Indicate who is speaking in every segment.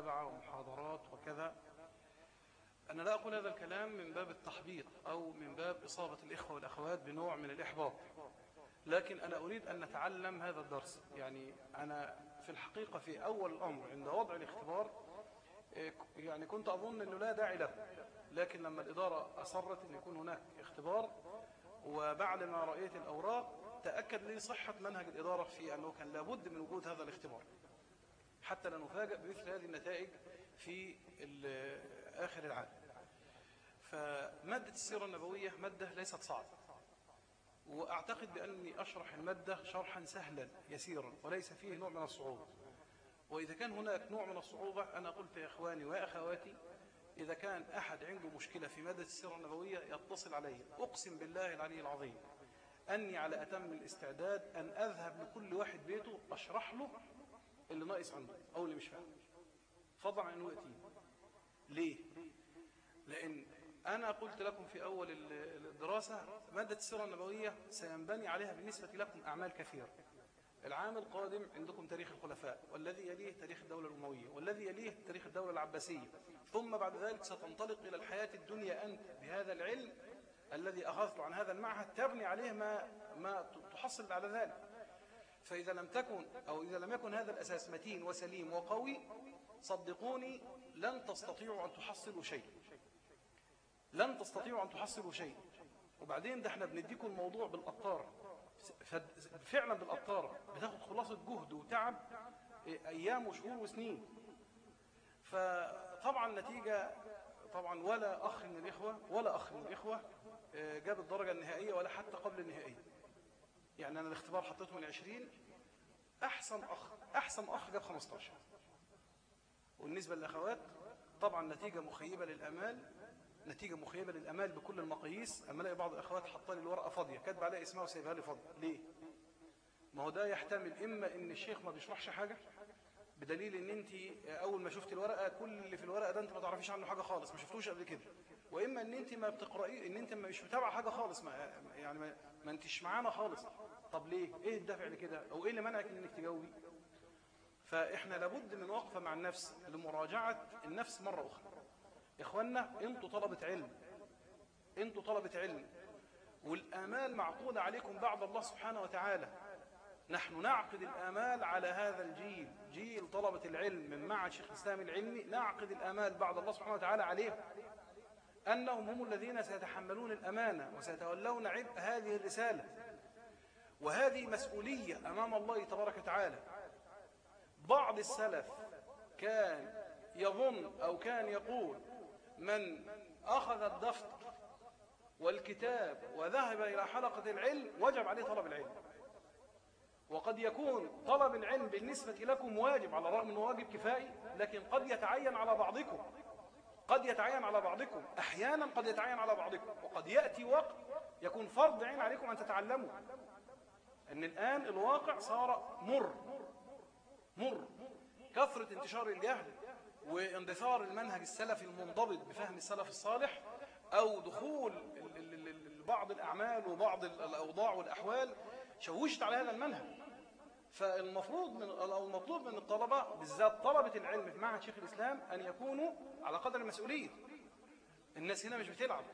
Speaker 1: ومتابعة ومحاضرات وكذا. أنا لا أقول هذا الكلام من باب التحبيط أو من باب إصابة الإخوة والأخوات بنوع من الإحباط. لكن أنا أريد أن نتعلم هذا الدرس. يعني أنا في الحقيقة في أول الأمر عند وضع الاختبار إيه، يعني كنت أظن أنه لا داعي له. لكن لما الإدارة أصرت أن يكون هناك اختبار وبعد ما رأيت الأوراق تأكد لي صحة منهج الإدارة في أنه كان لابد من وجود هذا الاختبار. حتى لا نفاجأ بمثل هذه النتائج في آخر العام. فمادة السيرة النبوية مادة ليست صعبة. وأعتقد بأني أشرح المادة شرحا سهلا يسيرا وليس فيه نوع من الصعوبة. وإذا كان هناك نوع من الصعوبة أنا قلت يا إخواني وأخواتي إذا كان أحد عنده مشكلة في مادة السيرة النبوية يتصل علي. أقسم بالله العلي العظيم أني على أتم الاستعداد أن أذهب لكل واحد بيته أشرح له اللي ناقص عنده أو اللي مش فاهم. فضلا عن وقتي ليه؟ لأن أنا قلت لكم في أول الدراسة مادة السيرة النبوية سينبني عليها بالنسبة لكم أعمال كثيرة. العام القادم عندكم تاريخ الخلفاء والذي يليه تاريخ الدولة الأموية والذي يليه تاريخ الدولة العباسية. ثم بعد ذلك ستنطلق إلى الحياة الدنيا أنت بهذا العلم الذي أخذت عن هذا المعهد تبني عليه ما, ما تحصل بعد ذلك. فإذا لم تكن أو إذا لم يكن هذا الأساس متين وسليم وقوي صدقوني لن تستطيعوا أن تحصلوا شيء. لن تستطيعوا أن تحصلوا شيء. وبعدين ده إحنا بنديكم الموضوع بالقطارة فعلا بالقطارة بتاخد خلاصة جهد وتعب أيام وشهور وسنين. فطبعا نتيجة طبعا ولا أخ من الإخوة ولا أخ من الإخوة آه، جاب الدرجة النهائية ولا حتى قبل النهائية. يعني أنا الاختبار حطيته من 20 أحسن أخ أحسن أخ جاب 15 والنسبة للأخوات طبعا نتيجة مخيبة للأمال نتيجة مخيبة للأمال بكل المقاييس. أما ألاقي بعض الأخوات حاطة لي الورقة فاضية كاتب عليها اسمها وسايبها لي فاضية. ليه؟ ما هو ده يحتمل إما إن الشيخ ما بيشرحش حاجة بدليل إن انت أول ما شفت الورقة كل اللي في الورقة ده أنت ما تعرفيش عنه حاجة خالص ما شفتوش قبل كده. وإما إن انت ما بتقرأي إن انت مش متابعة حاجة خالص ما يعني ما, ما انتش معانا خالص. طب ليه؟ إيه الدافع لكده؟ أو إيه اللي منعك إنك تجاوبي؟ فإحنا لابد من وقفة مع النفس لمراجعة النفس مرة أخرى. اخوانا أنتوا طلبة علم. أنتوا طلبة علم. والآمال معقودة عليكم بعد الله سبحانه وتعالى. نحن نعقد الآمال على هذا الجيل. جيل طلبة العلم من معهد شيخ الإسلام العلمي. نعقد الآمال بعد الله سبحانه وتعالى عليهم. أنهم هم الذين سيتحملون الأمانة وسيتولون عبء هذه الرسالة. وهذه مسؤولية أمام الله تبارك وتعالى. بعض السلف كان يظن أو كان يقول من أخذ الدفتر والكتاب وذهب إلى حلقة العلم وجب عليه طلب العلم. وقد يكون طلب العلم بالنسبة لكم واجب على الرغم أنه واجب كفائي لكن قد يتعين على بعضكم. قد يتعين على بعضكم. أحيانا قد يتعين على بعضكم. وقد يأتي وقت يكون فرض عين عليكم أن تتعلموا. أن الآن الواقع صار مر. مر. كثرة انتشار الجهل واندثار المنهج السلفي المنضبط بفهم السلف الصالح أو دخول بعض الأعمال وبعض الأوضاع والأحوال شوشت على هذا المنهج. فالمفروض من أو المطلوب من الطلبة بالذات طلبة العلم في معهد شيخ الإسلام أن يكونوا على قدر المسؤولية. الناس هنا مش بتلعب.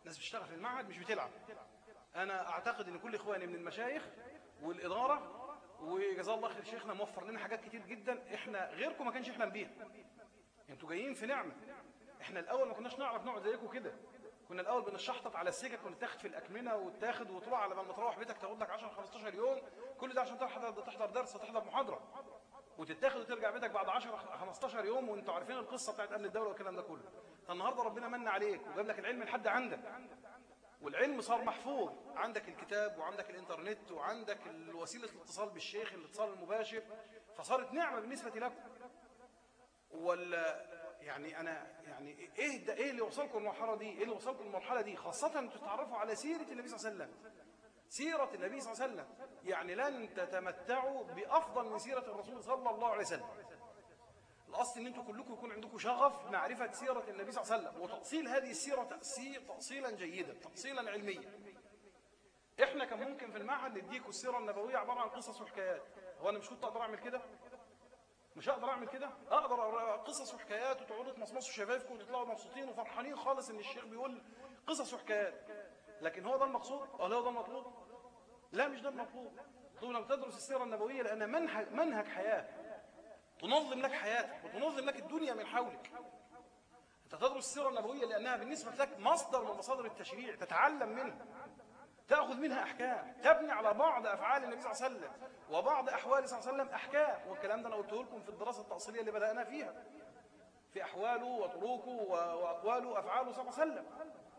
Speaker 1: الناس بتشتغل في المعهد مش بتلعب. أنا أعتقد أن كل إخواني من المشايخ والإدارة وجزاه الله خير شيخنا موفر لنا حاجات كتير جدا إحنا غيركم ما كانش يحلم بيها أنتوا جايين في نعمة. إحنا الأول ما كناش نعرف نقعد زيكم كده. كنا الأول بنشحطط على السكك ونتاخد في الأكمنة وتاخد وتروح على ما تروح بيتك تاخد لك 10 15 يوم. كل ده عشان تحضر تحضر درس وتحضر محاضرة. وتتاخد وترجع بيتك بعد 10 15 يوم وأنتوا عارفين القصة بتاعت أمن الدولة والكلام ده كله. فالنهاردة ربنا من عليك وجاب لك العلم لحد عندك. والعلم صار محفوظ. عندك الكتاب وعندك الإنترنت وعندك وسيلة الاتصال بالشيخ الاتصال المباشر فصارت نعمة بالنسبة لكم. ولا يعني أنا يعني إيه ده إيه اللي وصلكم المرحلة دي؟ إيه اللي وصلكم المرحلة دي؟ خاصة أن تتعرفوا على سيرة النبي صلى الله عليه وسلم. سيرة النبي صلى الله عليه وسلم. يعني لن تتمتعوا بأفضل من سيرة الرسول صلى الله عليه وسلم. الأصل أن أنتم كلكم يكون عندكم شغف معرفة سيرة النبي صلى الله عليه وسلم. وتأصيل هذه السيرة تأصيل تأصيلا جيدا تأصيلا علميا. إحنا كان ممكن في المعهد نديكم السيرة النبوية عبارة عن قصص وحكايات. هو أنا مش كنت أقدر أعمل كده؟ مش هقدر أعمل كده؟ أقدر قصص وحكايات وتقعدوا تمصمصوا شفايفكم وتطلعوا مبسوطين وفرحانين خالص إن الشيخ بيقول قصص وحكايات. لكن هو ده المقصود؟ ولا هو ده المطلوب؟ لا مش ده المطلوب. طول انك تدرس السيرة النبوية لأن منهج منهج حياة. تنظم لك حياتك وتنظم لك الدنيا من حولك. أنت تدرس السيرة النبوية لأنها بالنسبة لك مصدر من مصادر التشريع تتعلم منه تأخذ منها أحكام تبني على بعض أفعال النبي صلى الله عليه وسلم وبعض أحواله صلى الله عليه وسلم أحكام. والكلام ده أنا قلته لكم في الدراسة التأصيلية اللي بدأنا فيها. في أحواله وطروقه وأقواله وأفعاله صلى الله عليه وسلم.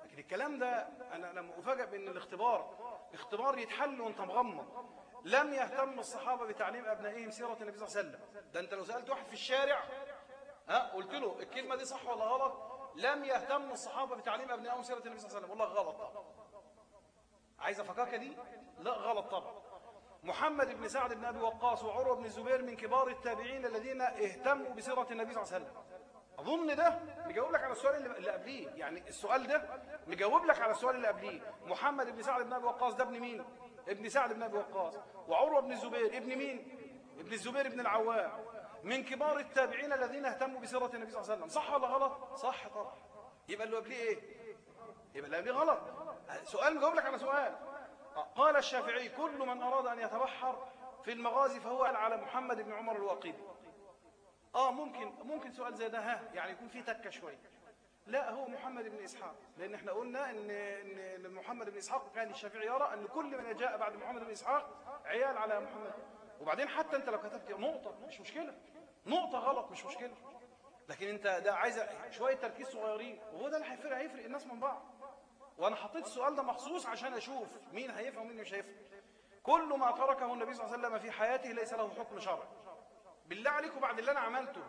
Speaker 1: لكن الكلام ده أنا لما أفاجأ بأن الاختبار اختبار يتحل وأنت مغمض. لم يهتم الصحابة بتعليم أبنائهم سيرة النبي صلى الله عليه وسلم. ده أنت لو سألت واحد في الشارع ها قلت له الكلمة دي صح ولا غلط؟ لم يهتم الصحابة بتعليم أبنائهم سيرة النبي صلى الله عليه وسلم. والله غلط عايز فكاكة دي؟ لا غلط طبعا. محمد بن سعد بن أبي وقاص وعروة بن الزبير من كبار التابعين الذين اهتموا بسيرة النبي صلى الله عليه وسلم. أظن ده مجاوب لك على السؤال اللي قبليه. يعني السؤال ده مجاوب لك على السؤال اللي قبليه. محمد بن سعد بن أبي وقاص ده ابن مين؟ ابن سعد بن أبي وقاص وعروة بن الزبير ابن مين؟ ابن الزبير بن العوام من كبار التابعين الذين اهتموا بسيرة النبي صلى الله عليه وسلم. صح ولا غلط؟ صح طبعا. يبقى اللي قبليه إيه؟ يبقى اللي قبليه غلط. سؤال مجاوب لك على سؤال. قال الشافعي كل من أراد أن يتبحر في المغازي فهو على محمد بن عمر الواقدي آه ممكن ممكن سؤال زي ده ها يعني يكون فيه تكة شوية لا هو محمد بن إسحاق. لأن إحنا قلنا إن, إن محمد بن إسحاق كان الشافعي يرى أن كل من جاء بعد محمد بن إسحاق عيال على محمد. وبعدين حتى أنت لو كتبت نقطة مش مشكلة. نقطة غلط مش مشكلة. لكن أنت ده عايز شوية تركيز صغيرين. وهو ده اللي هيفرق هيفرق الناس من بعض. وأنا حطيت السؤال ده مخصوص عشان أشوف مين هيفهم ومين مش هيفهم. كل ما تركه النبي صلى الله عليه وسلم في حياته ليس له حكم شرعي. بالله عليكم بعد اللي أنا عملته.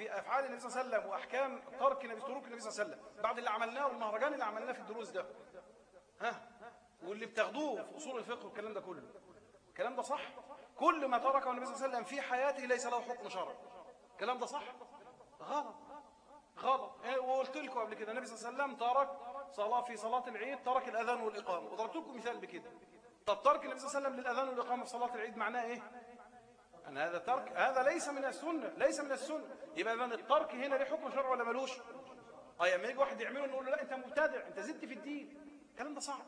Speaker 1: في أفعال النبي صلى الله عليه وسلم وأحكام ترك النبي تروك النبي صلى الله عليه وسلم. بعد اللي عملناه والمهرجان اللي عملناه في الدروس ده. ها؟ واللي بتاخدوه في أصول الفقه والكلام ده كله. الكلام ده صح؟ كل ما تركه النبي صلى الله عليه وسلم في حياته ليس له حكم شرعي. الكلام ده صح؟ غلط. غلط. إيه، وقلت لكم قبل كده النبي صلى الله عليه وسلم ترك صلاة في صلاة العيد ترك الأذان والإقامة. وضربت لكم مثال بكده. طب ترك النبي صلى الله عليه وسلم للأذان والإقامة في صلاة العيد معناه إيه؟ أن هذا ترك هذا ليس من السنة ليس من السنة. يبقى إذن الترك هنا ليه حكم شرع ولا ملوش؟ أي لما يجي واحد يعمله نقول له لا أنت مبتدع أنت زدت في الدين. الكلام ده صعب.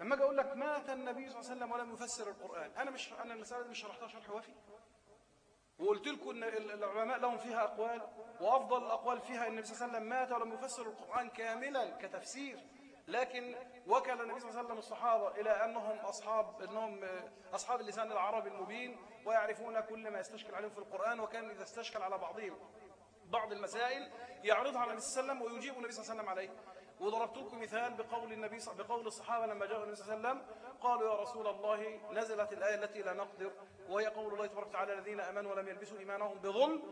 Speaker 1: لما أجي أقول لك مات النبي صلى الله عليه وسلم ولم يفسر القرآن. أنا مش أنا المسألة دي مش شرحتها شرح وافي وقلت لكم إن العلماء لهم فيها أقوال وأفضل الأقوال فيها أن النبي صلى الله عليه وسلم مات ولم يفسر القرآن كاملا كتفسير. لكن وكل النبي صلى الله عليه وسلم الصحابة إلى أنهم أصحاب, أنهم أصحاب اللسان العربي المبين ويعرفون كل ما يستشكل عليهم في القرآن وكان إذا استشكل على بعضهم بعض المسائل يعرضها على النبي صلى الله عليه وسلم ويجيب النبي صلى الله عليه وسلم عليه. وضربت لكم مثال بقول النبي بقول الصحابة لما جاءوا النبي صلى الله عليه وسلم قالوا يا رسول الله نزلت الآية التي لا نقدر وهي قول الله تبارك وتعالى الذين آمنوا ولم يلبسوا إيمانهم بظلم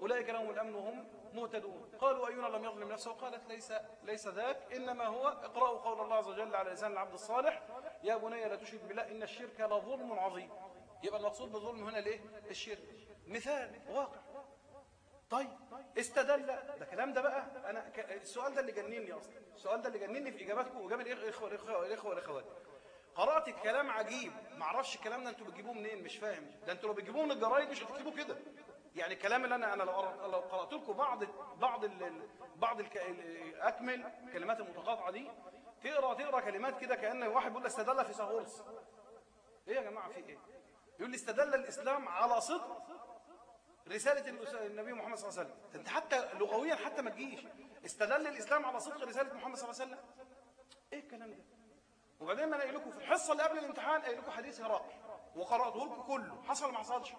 Speaker 1: أولئك لهم الأمن وهم مهتدون. قالوا أينا لم يظلم نفسه؟ قالت ليس ليس ذاك إنما هو اقرأوا قول الله عز وجل على لسان العبد الصالح يا بني لا تشرك بالله إن الشرك لظلم عظيم. يبقى المقصود بالظلم هنا الايه الشرك. مثال واقع. طيب استدل. ده كلام ده بقى أنا السؤال ده اللي جنني أصلا السؤال ده اللي جنني في إجاباتكم وإجابة الاخوه الاخوه الإخوة والأخوات. قرأت الكلام عجيب. ما أعرفش الكلام ده أنتوا بتجيبوه منين مش فاهم. ده أنتوا لو بتجيبوه من الجرايد مش هتكتبوه كده. يعني الكلام اللي أنا أنا لو لو قرأت لكم بعض بعض بعض. أكمل كلمات المتقاطعة دي. تقرأ تقرأ كلمات كده كان واحد بيقول استدل في سهورس إيه يا جماعة في إيه؟ يقول لي استدل الإسلام على صدق رسالة النبي محمد صلى الله عليه وسلم. انت حتى لغويا حتى ما تجيش. استدل الإسلام على صدق رسالة محمد صلى الله عليه وسلم. إيه الكلام ده؟ وبعدين ما أنا لكم في الحصة اللي قبل الامتحان قايل لكم حديث هرقل وقرأته لكم كله. حصل ما حصلش.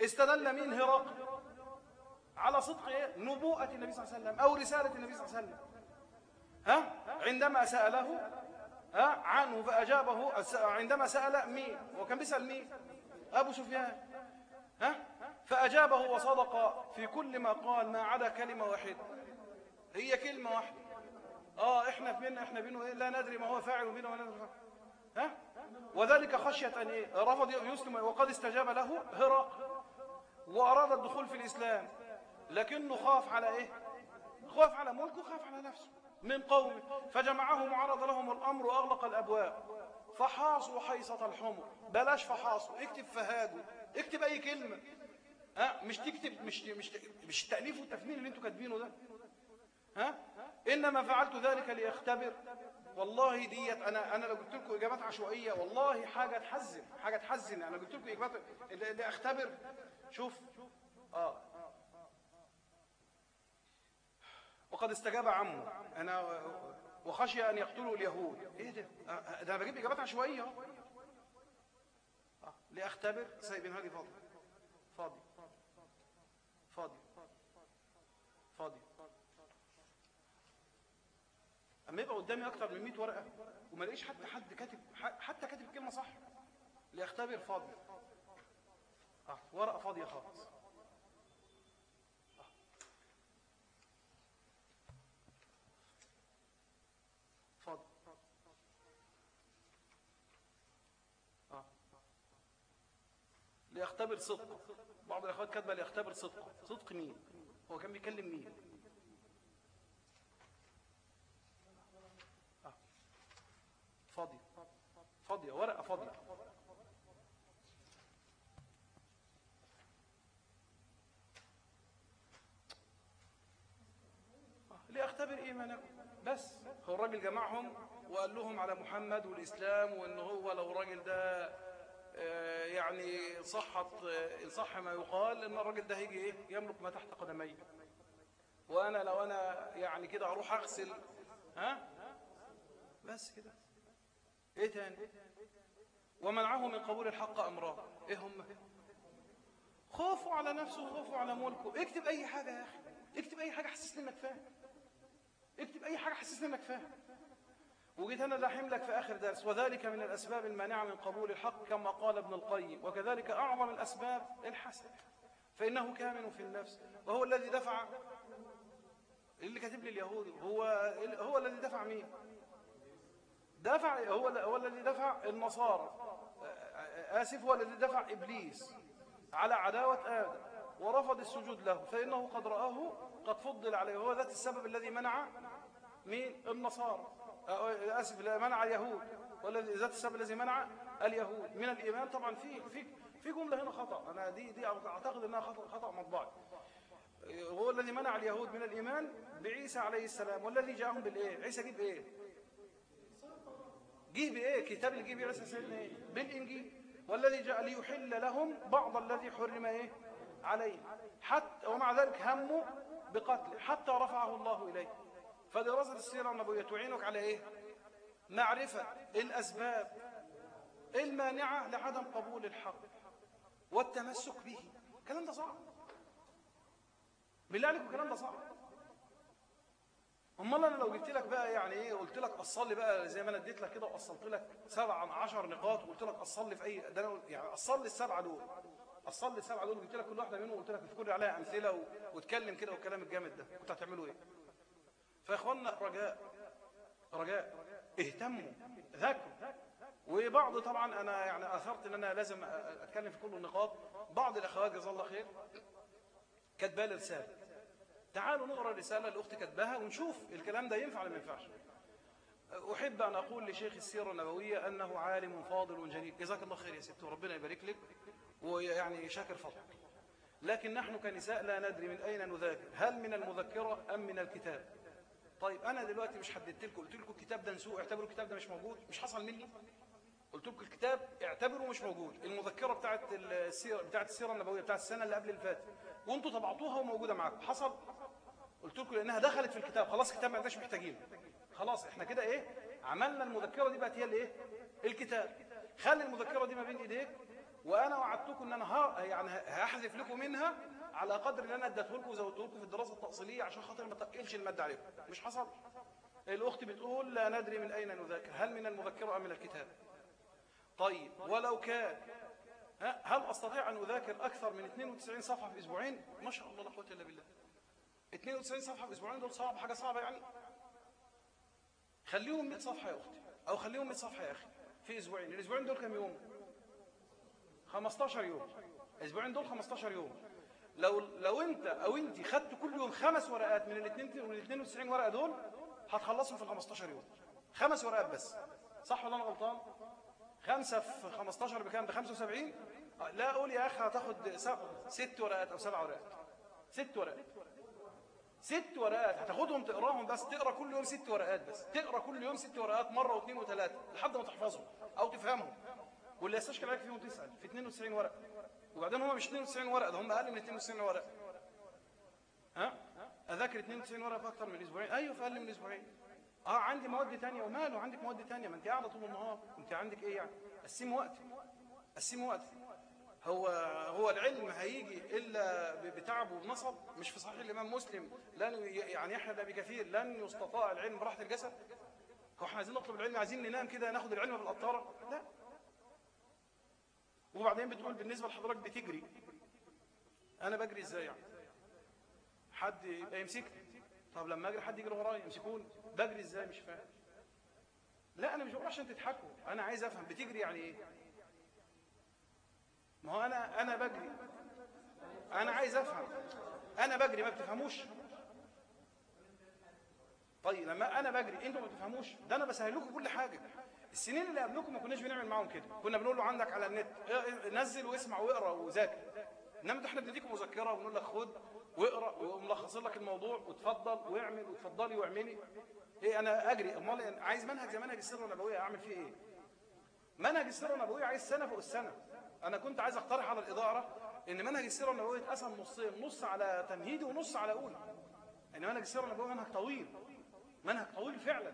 Speaker 1: استدل مين هرقل على صدق إيه؟ نبوءة النبي صلى الله عليه وسلم أو رسالة النبي صلى الله عليه وسلم. ها؟ عندما سأله ها؟ عنه فأجابه عندما سأل مين؟ وكان بيسأل مين؟ أبو سفيان. ها؟ فأجابه وصدق في كل ما قال ما عدا كلمة واحدة. هي كلمة واحدة. آه إحنا بيننا إحنا بينه إيه؟ لا ندري ما هو فاعل بينه ولا ندري. ها؟ وذلك خشية أن إيه؟ رفض يسلم وقد استجاب له هرق وأراد الدخول في الإسلام. لكنه خاف على إيه؟ خاف على ملكه خاف على نفسه. من قومه. فجمعهم وعرض لهم الأمر وأغلق الأبواب. فحاصوا حيصة الحمر. بلاش فحاصوا. اكتب فهاجوا اكتب أي كلمة. ها؟ مش تكتب مش مش مش التاليف والتفنين اللي أنتوا كاتبينه ده. ها؟ إنما فعلت ذلك ليختبر والله ديت أنا أنا لو قلت لكم إجابات عشوائية والله حاجة تحزن حاجة تحزن. أنا قلت لكم إجابات اللي اختبر شوف. آه. وقد استجاب عمه. أنا وخشي أن يقتلوا اليهود. إيه ده؟ ده أنا بجيب إجابات عشوائية. آه. لاختبر سايبين هذه فاضي. فاضي. فاضي. فاضي. أما يبقى قدامي أكتر من 100 ورقة وما الاقيش حتى حد كاتب حتى كاتب الكلمة صح. لأختبر. فاضي. آه ورقة فاضية خالص آه. فاضي آه ليختبر صدقه. بعض الاخوات كاتبه ليختبر صدقه. صدق مين؟ هو كان بيكلم مين؟ فاضية فاضية ورقة فاضية لأختبر إيمانكم. بس. هو الراجل جمعهم وقال لهم على محمد والإسلام وإن هو لو الراجل ده آه، يعني صحت آه، إن صح ما يقال إن الراجل ده هيجي إيه؟ يملك ما تحت قدمي وأنا لو أنا يعني كده أروح أغسل ها؟ بس كده. إيه تاني؟ ومنعه من قبول الحق أمراه. إيه هم؟ خوفوا على نفسه وخوفوا على ملكه. اكتب أي حاجة يا أخي. اكتب أي حاجة حسسني إنك فاهم. اكتب أي حاجة حسسني إنك فاهم. وجيت أنا لاحم لك في آخر درس وذلك من الأسباب المانعة من قبول الحق كما قال ابن القيم وكذلك أعظم الأسباب الحسد فإنه كامن في النفس وهو الذي دفع اللي كاتب لي اليهودي هو هو الذي دفع مين؟ دفع هو هو الذي دفع النصارى. آسف هو الذي دفع إبليس على عداوة آدم ورفض السجود له فإنه قد رآه قد فضل عليه وهو ذات السبب الذي منع مين؟ النصارى. آسف منع اليهود والذي ذات السبب الذي منع اليهود. من الإيمان طبعا في في في جملة هنا خطأ. أنا دي دي أعتقد أنها خطأ خطأ مطبعي هو الذي منع اليهود من الإيمان بعيسى عليه السلام. والذي جاءهم بالإيه؟ عيسى جيب إيه جه بإيه؟ كتاب اللي جه عيسى سيدنا إيه؟ بالإنجيل. والذي جاء ليحل لهم بعض الذي حرم إيه؟ عليه. حتى ومع ذلك همه بقتله. حتى رفعه الله إليه. فدراسة السيرة النبوية تعينك على إيه؟ معرفة الأسباب المانعة لعدم قبول الحق والتمسك به. الكلام ده صعب. بالله عليكم الكلام ده صعب. أمال أنا لو جبت لك بقى يعني إيه؟ قلت لك اصل لي بقى زي ما أنا اديت لك كده وقصلت لك سبع عن 10 نقاط وقلت لك اصل لي في أي ده أنا يعني اصل لي السبعة دول. اصل لي السبعة دول وجبت لك كل واحدة منهم وقلت لك اذكر لي عليها أمثلة و... واتكلم كده والكلام الجامد ده. كنت هتعملوا إيه؟ فيا اخوانا رجاء رجاء اهتموا ذاكروا. وبعض طبعا أنا يعني أثرت إن أنا لازم أتكلم في كل النقاط. بعض الأخوات جزاه الله خير كاتبه لي رساله تعالوا نقرأ الرسالة اللي أختي كتبها ونشوف الكلام ده ينفع ولا ما ينفعش. أحب أن أقول لشيخ السيرة النبوية أنه عالم فاضل جليل. جزاك الله خير يا ست وربنا يبارك لك ويعني شاكر فضلك. لكن نحن كنساء لا ندري من أين نذاكر هل من المذكرة أم من الكتاب؟ طيب أنا دلوقتي مش حددت لكم قلت لكم الكتاب ده نسوء اعتبروا الكتاب ده مش موجود مش حصل مني قلت لكم الكتاب اعتبروا مش موجود المذكرة بتاعت السيرة بتاعت السيرة النبوية بتاعت السنة اللي قبل اللي فاتت وأنتوا طبعتوها وموجودة معاكم حصل؟ قلت لكم لأنها دخلت في الكتاب خلاص الكتاب ما عندناش محتاجين خلاص إحنا كده إيه؟ عملنا المذكرة دي بقت هي الايه الكتاب. خلي المذكرة دي ما بين إيديك وأنا وعدتكم إن أنا يعني هحذف لكم منها على قدر اللي أنا اديته لكم وزودته لكم في الدراسة التأصيلية عشان خاطر ما تقلش الماده عليكم. مش حصل؟ الأخت بتقول لا ندري من أين نذاكر. هل من المذكرة أم من الكتاب؟ طيب ولو كان هل أستطيع أن أذاكر أكثر من 92 صفحة في أسبوعين؟ ما شاء الله لا قوة إلا بالله. 92 صفحة في أسبوعين دول صعب حاجة صعبة يعني؟ خليهم 100 صفحة يا أختي أو خليهم 100 صفحة يا أخي في أسبوعين. الأسبوعين دول كم يوم؟ 15 يوم. الأسبوعين دول 15 يوم. لو لو أنت أو أنت خدت كل يوم خمس ورقات من ال 92 ورقة دول هتخلصهم في ال 15 يوم. خمس ورقات بس. صح ولا أنا غلطان؟ خمسة في 15 بكام؟ ب 75 لا أقول يا أخي هتاخد ست ورقات أو سبع ورقات. ست ورقات. ست ورقات. هتاخدهم تقراهم بس. تقرأ كل يوم ست ورقات بس. تقرأ كل يوم ست ورقات مرة واثنين وثلاثة لحد ما تحفظهم أو تفهمهم. واللي يستشكل عليك فيهم تسأل في 92 ورقة وبعدين هم مش 92 ورقة ده هم أقل من 92 ورقة ها؟ أذاكر 92 ورقة في من أسبوعين. أيوه في أقل من أسبوعين. آه عندي مواد تانية. وماله؟ عندك مواد تانية؟ ما أنت قاعدة طول النهار. أنت عندك إيه يعني؟ قسم وقت. قسم وقت. هو هو العلم هيجي إلا بتعب وبنصب مش في صحيح الإمام مسلم. لن يعني يحيى بن ابي كثير. لن يستطاع العلم براحة الجسد. هو إحنا عايزين نطلب العلم عايزين ننام كده ناخد العلم في القطاره لا. وبعدين بتقول بالنسبة لحضرتك بتجري. أنا بجري إزاي يعني؟ حد يبقى يمسكني؟ طب لما أجري حد يجري ورايا يمسكوني؟ بجري إزاي؟ مش فاهم. لا أنا مش بقول عشان تضحكوا. أنا عايز أفهم بتجري يعني إيه؟ ما هو أنا أنا بجري. أنا عايز أفهم. أنا بجري ما بتفهموش. طيب لما أنا بجري أنتوا ما بتفهموش. ده أنا بسهل لكم كل حاجة. السنين اللي قبلكم ما كناش بنعمل معاهم كده. كنا بنقول له عندك على النت نزل واسمع واقرأ وذاكر. إنما إحنا بنديكم مذكرة ونقول لك خد واقرأ وملخص لك الموضوع وتفضل واعمل وتفضلي واعملي. إيه أنا أجري. أمال عايز منهج زي منهج السيره النبوية أعمل فيه إيه؟ منهج السيره النبوية عايز سنة فوق السنة. أنا كنت عايز أقترح على الإدارة إن منهج السيره النبوية يتقسم نصين نص على تمهيدي ونص على اولى إن منهج السيره النبوية منهج طويل منهج طويل فعلا.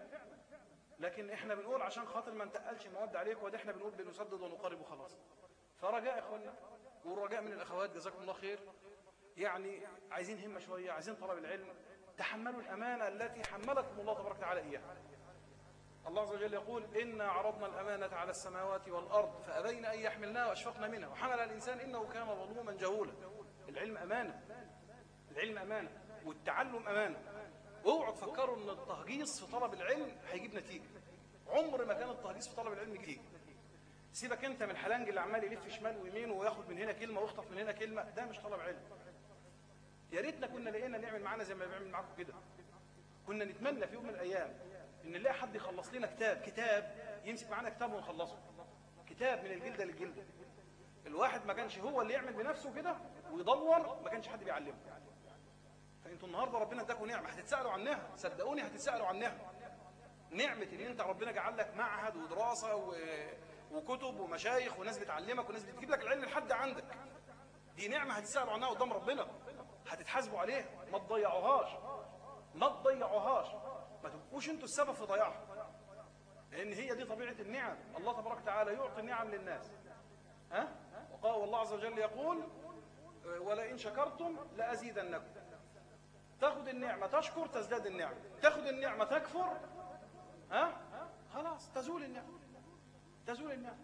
Speaker 1: لكن إحنا بنقول عشان خاطر ما نتقلش المواد عليك وده إحنا بنقول بنسدد ونقارب وخلاص. فرجاء إخواننا والرجاء من الأخوات جزاكم الله خير. يعني عايزين همة شوية عايزين طلب العلم. تحملوا الأمانة التي حملكم الله تبارك وتعالى إياها. الله عز وجل يقول إنا عرضنا الأمانة على السماوات والأرض فأبين أن يحملناها وأشفقنا منها. وحمل الإنسان إنه كان ظلوما جهولا. العلم أمانة. العلم أمانة. والتعلم أمانة. اوعوا تفكروا ان التهجيص في طلب العلم هيجيب نتيجة. عمر ما كان التهجيص في طلب العلم يجيب سيبك انت من الحلنج اللي عمال يلف شمال ويمين وياخد من هنا كلمة ويخطف من هنا كلمة ده مش طلب علم. يا ريتنا كنا لقينا نعمل معانا زي ما بنعمل معاكم كده. كنا نتمنى في يوم من الأيام إن نلاقي حد يخلص لنا كتاب كتاب يمسك معانا كتاب ونخلصه. كتاب من الجلدة للجلدة. الواحد ما كانش هو اللي يعمل بنفسه كده ويدور ما كانش حد بيعلمه. فانتوا النهارده ربنا اداكم نعمة. هتتسألوا عنها. صدقوني هتتسألوا عنها. نعمة ان انت ربنا جعل لك معهد ودراسة و... وكتب ومشايخ وناس بتعلمك وناس بتجيب لك العلم لحد عندك. دي نعمة هتتسألوا عنها قدام ربنا. هتتحاسبوا عليها. ما تضيعوهاش. ما تضيعوهاش. ما تبقوش أنتوا السبب في ضياعها. لأن هي دي طبيعة النعم. الله تبارك وتعالى يعطي النعم للناس. ها؟ وقال الله عز وجل يقول ولئن شكرتم لأزيدنكم. تاخد النعمة تشكر تزداد النعمة. تاخد النعمة تكفر ها؟ خلاص تزول النعمة. تزول النعمة.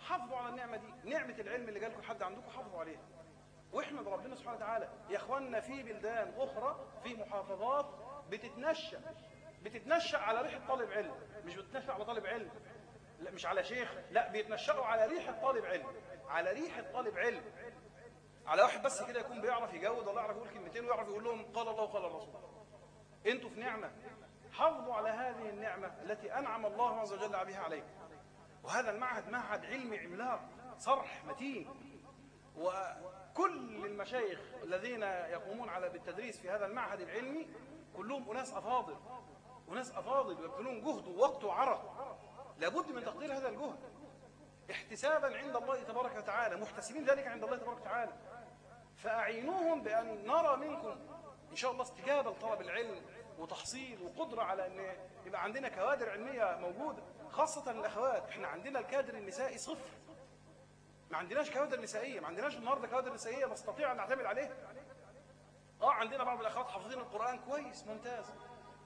Speaker 1: حافظوا على النعمة دي. نعمة العلم اللي جالكم حد عندكم حافظوا عليها. واحمد ربنا سبحانه وتعالى يا إخواننا في بلدان أخرى في محافظات بتتنشأ. بتتنشأ على ريحة طالب علم. مش بتتنشأ على طالب علم. لا مش على شيخ. لا بيتنشأوا على ريحة طالب علم. على ريحة طالب علم. على واحد بس كده يكون بيعرف يجود ولا يعرف يقول كلمتين ويعرف يقول لهم قال الله وقال الرسول. أنتوا في نعمة. حافظوا على هذه النعمة التي أنعم الله عز وجل بها عليكم وهذا المعهد معهد علمي عملاق صرح متين. وكل المشايخ الذين يقومون على بالتدريس في هذا المعهد العلمي كلهم أناس أفاضل. أناس أفاضل يبذلون جهد ووقت وعرق لابد من تقدير هذا الجهد. احتسابا عند الله تبارك وتعالى. محتسبين ذلك عند الله تبارك وتعالى. فأعينوهم بأن نرى منكم إن شاء الله استجابة لطلب العلم وتحصيل وقدرة على أن يبقى عندنا كوادر علمية موجودة خاصة الأخوات. إحنا عندنا الكادر النسائي صفر. ما عندناش كوادر نسائية. ما عندناش النهاردة كوادر نسائية نستطيع أن نعتمد عليها. آه عندنا بعض الأخوات حافظين القرآن كويس ممتاز.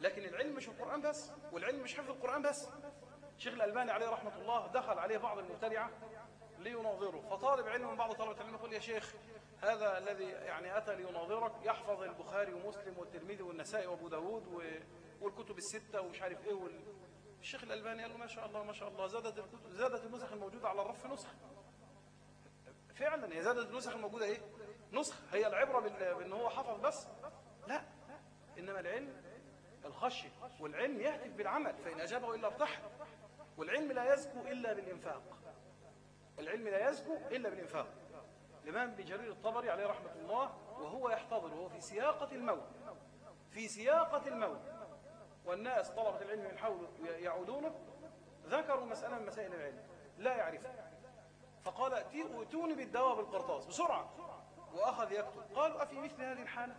Speaker 1: لكن العلم مش القرآن بس والعلم مش حفظ القرآن بس. الشيخ الألباني عليه رحمة الله دخل عليه بعض المبتدعة ليناظره فطالب علم من بعض طلبة العلم يقول يا شيخ هذا الذي يعني أتى ليناظرك يحفظ البخاري ومسلم والترمذي والنسائي وأبو داود والكتب الستة ومش عارف إيه وال... الشيخ الألباني قال له ما شاء الله ما شاء الله زادت الكتب زادت النسخ الموجودة على الرف نسخ. فعلا هي زادت النسخ الموجودة إيه؟ نسخ. هي العبرة بان هو حفظ بس؟ لا. إنما العلم الخشية والعلم يهتف بالعمل فإن أجابه إلا ارتحل. والعلم لا يزكو إلا بالإنفاق. العلم لا يزكو إلا بالإنفاق. الإمام ابن جرير الطبري عليه رحمة الله وهو يحتضر وهو في سياقة الموت في سياقة الموت. والناس طلبة العلم من حوله يعودونه ذكروا مسألة من مسائل العلم لا يعرفها. فقال ائتوني بالدواء بالقرطاس بسرعة. وأخذ يكتب. قالوا أفي مثل هذه الحالة؟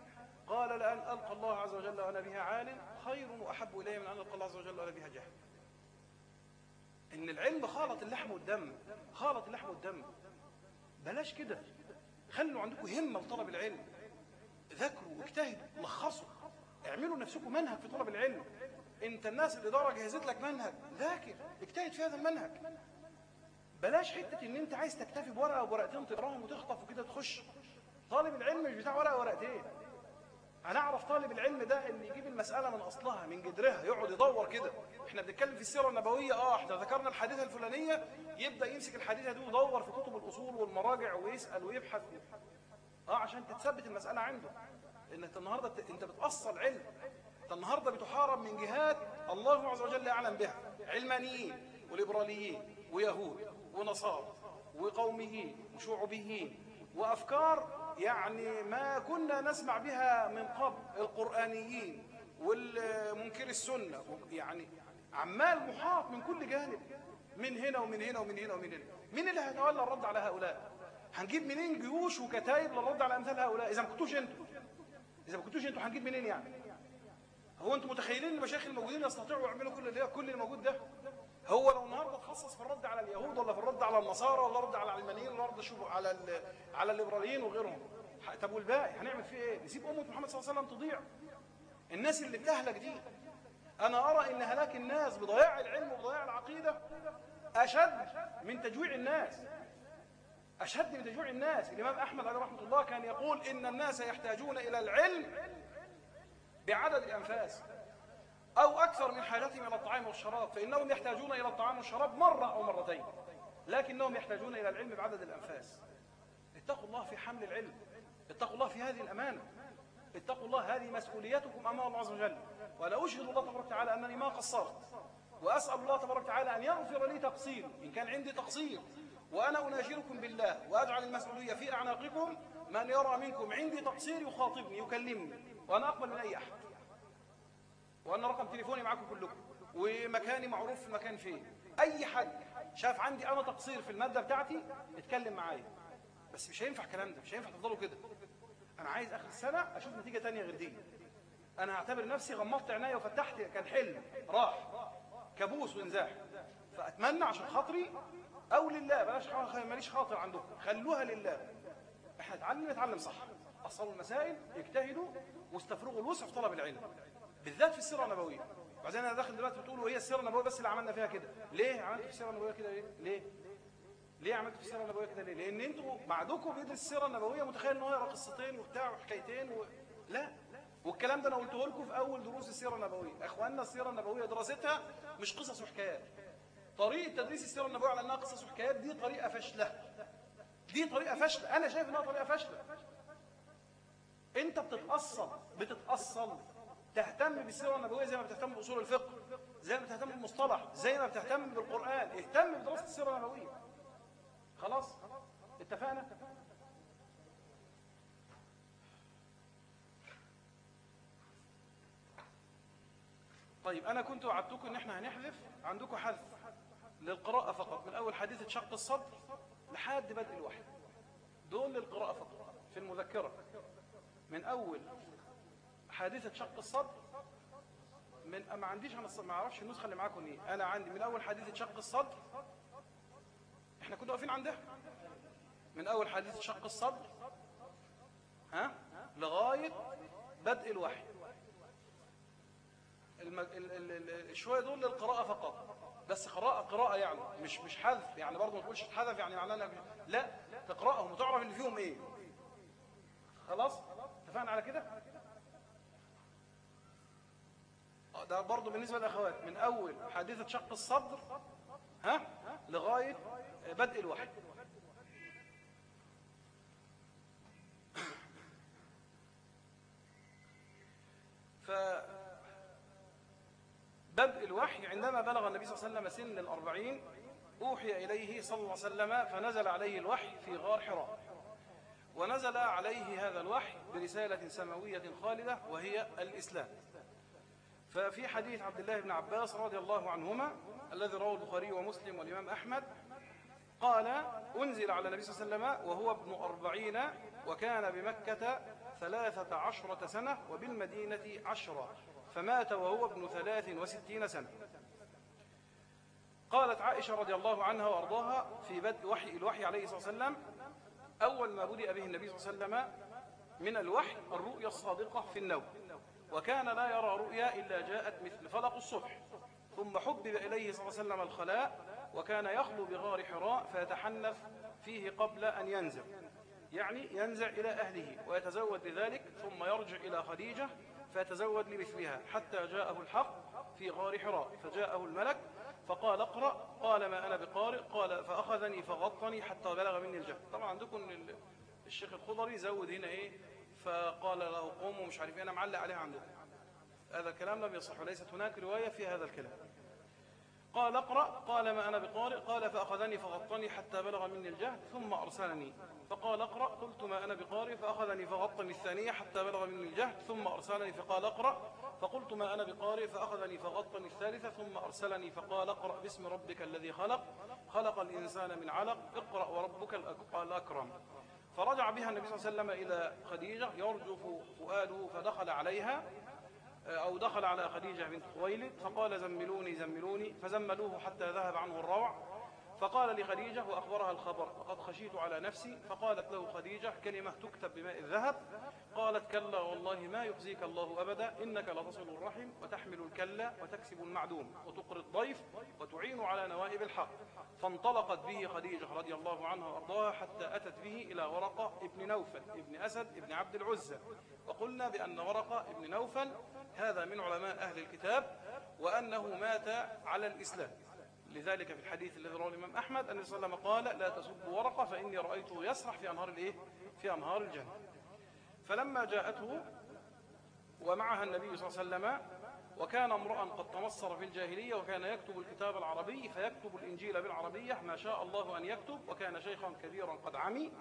Speaker 1: قال لأن ألقى الله عز وجل وأنا بها عالم خير وأحب إلي من أن ألقى الله عز وجل وأنا بها جهل. إن العلم خالط اللحم والدم خالط بلاش كده. خلوا عندكم همة لطلب العلم. ذاكروا واجتهدوا لخصوا. اعملوا نفسكم منهج في طلب العلم. انت الناس الإدارة جهزت لك منهج. ذاكر اجتهد في هذا المنهج. بلاش حتة إن أنت عايز تكتفي بورقة أو ورقتين تقراهم وتخطف وكده تخش. طالب العلم مش بتاع ورقة ورقتين أنا أعرف طالب العلم ده اللي يجيب المسألة من أصلها من جدرها يقعد يدور كده. إحنا بنتكلم في السيرة النبوية آه إحنا ذكرنا الحديثة الفلانية يبدأ يمسك الحديثة دي ويدور في كتب الأصول والمراجع ويسأل ويبحث. آه عشان تتثبت المسألة عنده. إنك النهاردة أنت بتأصل علم. أنت النهاردة بتحارب من جهات الله عز وجل أعلم بها. علمانيين وليبراليين ويهود ونصارى وقوميين وشعوبيين وأفكار يعني ما كنا نسمع بها من قبل القرآنيين والمنكر السنة. يعني عمال محاط من كل جانب من هنا ومن هنا ومن هنا ومن هنا. مين اللي هيتولى الرد على هؤلاء؟ هنجيب منين جيوش وكتايب للرد على أمثال هؤلاء؟ إذا ما كنتوش أنتوا. إذا ما كنتوش أنتوا هنجيب منين يعني؟ هو أنتوا متخيلين المشايخ الموجودين يستطيعوا يعملوا كل اللي كل الموجود ده؟ هو لو النهارده تخصص في الرد على اليهود ولا في الرد على النصارى ولا الرد على العلمانيين ولا الرد على على الليبراليين وغيرهم طب والباقي هنعمل فيه إيه؟ نسيب أمة محمد صلى الله عليه وسلم تضيع. الناس اللي بتهلك دي أنا أرى إن هلاك الناس بضياع العلم وبضياع العقيدة أشد من تجويع الناس. أشد من تجويع الناس. الإمام أحمد عليه رحمة الله كان يقول إن الناس يحتاجون إلى العلم بعدد الأنفاس. أو أكثر من حاجتهم إلى الطعام والشراب فإنهم يحتاجون إلى الطعام والشراب مرة أو مرتين لكنهم يحتاجون إلى العلم بعدد الأنفاس. اتقوا الله في حمل العلم اتقوا الله في هذه الأمانة اتقوا الله هذه مسؤوليتكم أمام الله عز وجل. ولا أشهد الله تبارك وتعالى أنني ما قصرت وأسأل الله تبارك وتعالى أن يغفر لي تقصير إن كان عندي تقصير. وأنا أناشركم بالله وأجعل المسؤولية في أعناقكم من يرى منكم عندي تقصير يخاطبني يكلمني وأنا أقبل من أي أحد. وأنا رقم تليفوني معاكم كلكم ومكاني معروف في المكان فين. أي حد شاف عندي أنا تقصير في المادة بتاعتي اتكلم معايا. بس مش هينفع الكلام ده مش هينفع تفضلوا كده. أنا عايز آخر السنة أشوف نتيجة تانية غير دي. أنا هعتبر نفسي غمضت عينيا وفتحت كان حلم راح كابوس وانزاح. فأتمنى عشان خاطري أو لله بلاش ماليش خاطر عندكم خلوها لله. إحنا نتعلم نتعلم صح. أصلوا المسائل اجتهدوا واستفرغوا الوسع في طلب العلم. بالذات في السيرة النبوية. وبعدين أنا داخل دلوقتي بتقول وهي السيرة النبوية بس اللي عملنا فيها كده. ليه عملت في السيرة النبوية كده؟ ليه؟ ليه؟ ليه عملت في السيرة النبوية كده ليه؟ لأن أنتوا بعدكم بيدرس السيرة النبوية. متخيل إن هو يقرأ قصتين وبتاع وحكايتين و... لا. والكلام ده أنا قلته لكم في أول دروس السيرة النبوية. إخواننا السيرة النبوية دراستها مش قصص وحكايات. طريقة تدريس السيرة النبوية على إنها قصص وحكايات دي طريقة فاشلة. دي طريقة فاشلة. أنا شايف إنها طريقة فاشلة. أنت بتتأصل بتتأصل تهتم بالسيره النبويه زي ما بتهتم بأصول الفقه زي ما بتهتم بالمصطلح زي ما بتهتم بالقرآن. اهتم بدراسة السيرة النبوية. خلاص؟ اتفقنا؟ طيب أنا كنت وعدتكم إن إحنا هنحذف. عندكم حذف للقراءة فقط. من أول حديثه شق الصدر لحد بدء الوحي. دول للقراءة فقط في المذكرة. من أول حادثة شق الصدر. من ما عنديش أنا ما أعرفش النسخة اللي معاكم إيه. أنا عندي من أول حادثة شق الصدر. إحنا كنا واقفين عندها؟ من أول حادثة شق الصدر. ها؟ لغاية بدء الوحي. المج... ال... ال... ال... الشويه دول للقراءة فقط. بس قراءه قراءة يعني مش مش حذف. يعني برضه ما تقولش اتحذف يعني معناه لا تقرأهم وتعرف اللي فيهم إيه. خلاص؟ اتفقنا على كده؟ ده برضه بالنسبة للأخوات من أول حادثة شق الصدر ها لغاية بدء الوحي. بدء الوحي عندما بلغ النبي صلى الله عليه وسلم سن الأربعين أوحي إليه صلى الله عليه وسلم فنزل عليه الوحي في غار حراء. ونزل عليه هذا الوحي برسالة سماوية خالدة وهي الإسلام. ففي حديث عبد الله بن عباس رضي الله عنهما الذي رواه البخاري ومسلم والإمام أحمد قال أنزل على النبي صلى الله عليه وسلم وهو ابن أربعين وكان بمكة ثلاثة عشرة سنة وبالمدينة عشرة فمات وهو ابن ثلاث وستين سنة. قالت عائشة رضي الله عنها وأرضاها في بدء وحي الوحي عليه الصلاة والسلام أول ما بدأ به النبي صلى الله عليه وسلم من الوحي الرؤيا الصادقة في النوم. وكان لا يرى رؤيا إلا جاءت مثل فلق الصبح. ثم حبب إليه صلى الله عليه وسلم الخلاء وكان يخلو بغار حراء فيتحنث فيه قبل أن ينزل يعني ينزع إلى أهله ويتزود لذلك ثم يرجع إلى خديجة فيتزود لمثلها حتى جاءه الحق في غار حراء. فجاءه الملك فقال اقرأ. قال ما أنا بقارئ. قال فأخذني فغطني حتى بلغ مني الجهد طبعا عندكم الشيخ الخضري زود هنا إيه؟ فقال له قوم ومش عارف إيه، أنا معلق عليها عندكم. هذا الكلام لم يصح وليست هناك رواية في هذا الكلام. قال اقرأ قال ما أنا بقارئ قال فأخذني فغطني حتى بلغ مني الجهد ثم أرسلني. فقال اقرأ قلت ما أنا بقارئ فأخذني فغطني الثانية حتى بلغ مني الجهد ثم أرسلني فقال اقرأ. فقلت ما أنا بقارئ فأخذني فغطني الثالثة ثم أرسلني فقال اقرأ باسم ربك الذي خلق. خلق الإنسان من علق اقرأ وربك الأكرم. فرجع بها النبي صلى الله عليه وسلم إلى خديجة يرجف فؤاده فدخل عليها أو دخل على خديجة بنت خويلد فقال زملوني زملوني فزملوه حتى ذهب عنه الروع. فقال لخديجة وأخبرها الخبر لقد خشيت على نفسي. فقالت له خديجة كلمة تكتب بماء الذهب. قالت كلا والله ما يخزيك الله أبدا إنك لتصل الرحم وتحمل الكلا وتكسب المعدوم وتقر الضيف وتعين على نوائب الحق. فانطلقت به خديجة رضي الله عنها وأرضاها حتى أتت به إلى ورقة ابن نوفل ابن أسد ابن عبد العزة. وقلنا بأن ورقة ابن نوفل هذا من علماء أهل الكتاب وأنه مات على الإسلام. لذلك في الحديث الذي رواه الإمام أحمد أن صلى الله عليه وسلم قال لا تسبوا ورقة فإني رأيته يسرح في أنهار الإيه؟ في أنهار الجنة. فلما جاءته ومعها النبي صلى الله عليه وسلم وكان امرأ قد تمصر في الجاهلية وكان يكتب الكتاب العربي فيكتب الإنجيل بالعربية ما شاء الله أن يكتب وكان شيخا كبيرا قد عمي.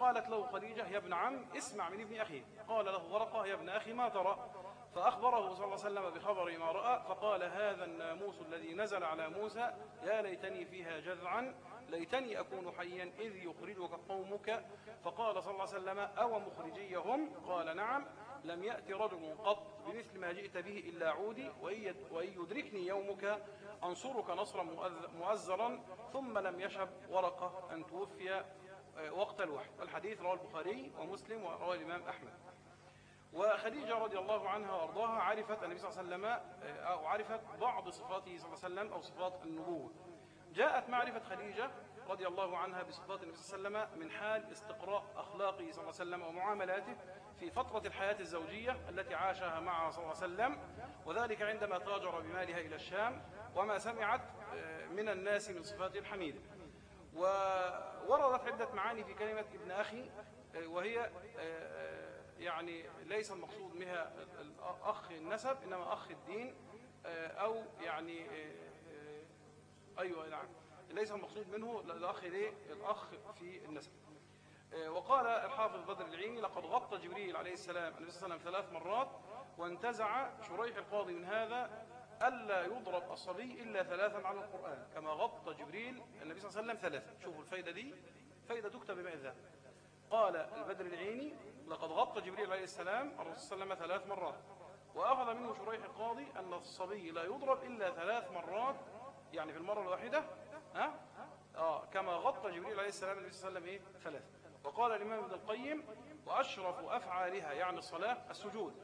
Speaker 1: قالت له خديجة يا ابن عم اسمع من ابن أخي. قال له ورقة يا ابن أخي ما ترى؟ فأخبره صلى الله عليه وسلم بخبر ما رأى فقال هذا الناموس الذي نزل على موسى يا ليتني فيها جذعا ليتني أكون حيا إذ يخرجك قومك. فقال صلى الله عليه وسلم أو مخرجيهم؟ قال نعم لم يأتي رجل قط بمثل ما جئت به إلا عودي وإن يدركني يومك أنصرك نصرا مؤزرا ثم لم يشب ورقة أن توفي آه، وقت الوحي. الحديث رواه البخاري ومسلم ورواه الإمام أحمد. وخديجة رضي الله عنها وأرضاها عرفت النبي صلى الله عليه وسلم آه، أو عرفت بعض صفاته صلى الله عليه وسلم أو صفات النبوة. جاءت معرفة خديجة رضي الله عنها بصفات النبي صلى الله عليه وسلم من حال استقراء أخلاقه صلى الله عليه وسلم ومعاملاته في فترة الحياة الزوجية التي عاشها معها صلى الله عليه وسلم وذلك عندما تاجر بمالها إلى الشام وما سمعت آه، من الناس من صفاته الحميدة ووردت عدة معاني في كلمة ابن أخي آه، وهي يعني ليس المقصود بها أخ النسب إنما أخ الدين آه، أو يعني آه، آه، أيوة نعم. ليس المقصود منه الأخ ليه؟ الأخ في النسب. وقال الحافظ بدر العيني لقد غطى جبريل عليه السلام النبي صلى الله عليه وسلم ثلاث مرات وانتزع شريح القاضي من هذا ألا يضرب الصبي إلا ثلاثا على القرآن. كما غطى جبريل النبي صلى الله عليه وسلم ثلاثا. شوفوا الفايدة دي. فايدة تكتب بماء الذهب قال البدر العيني لقد غطى جبريل عليه السلام الرسول صلى الله عليه وسلم ثلاث مرات وأخذ منه شريح القاضي أن الصبي لا يضرب إلا ثلاث مرات يعني في المرة الواحدة ها؟ آه كما غطى جبريل عليه السلام النبي صلى الله عليه وسلم إيه؟ ثلاث وقال الإمام ابن القيم وأشرف أفعالها يعني الصلاة السجود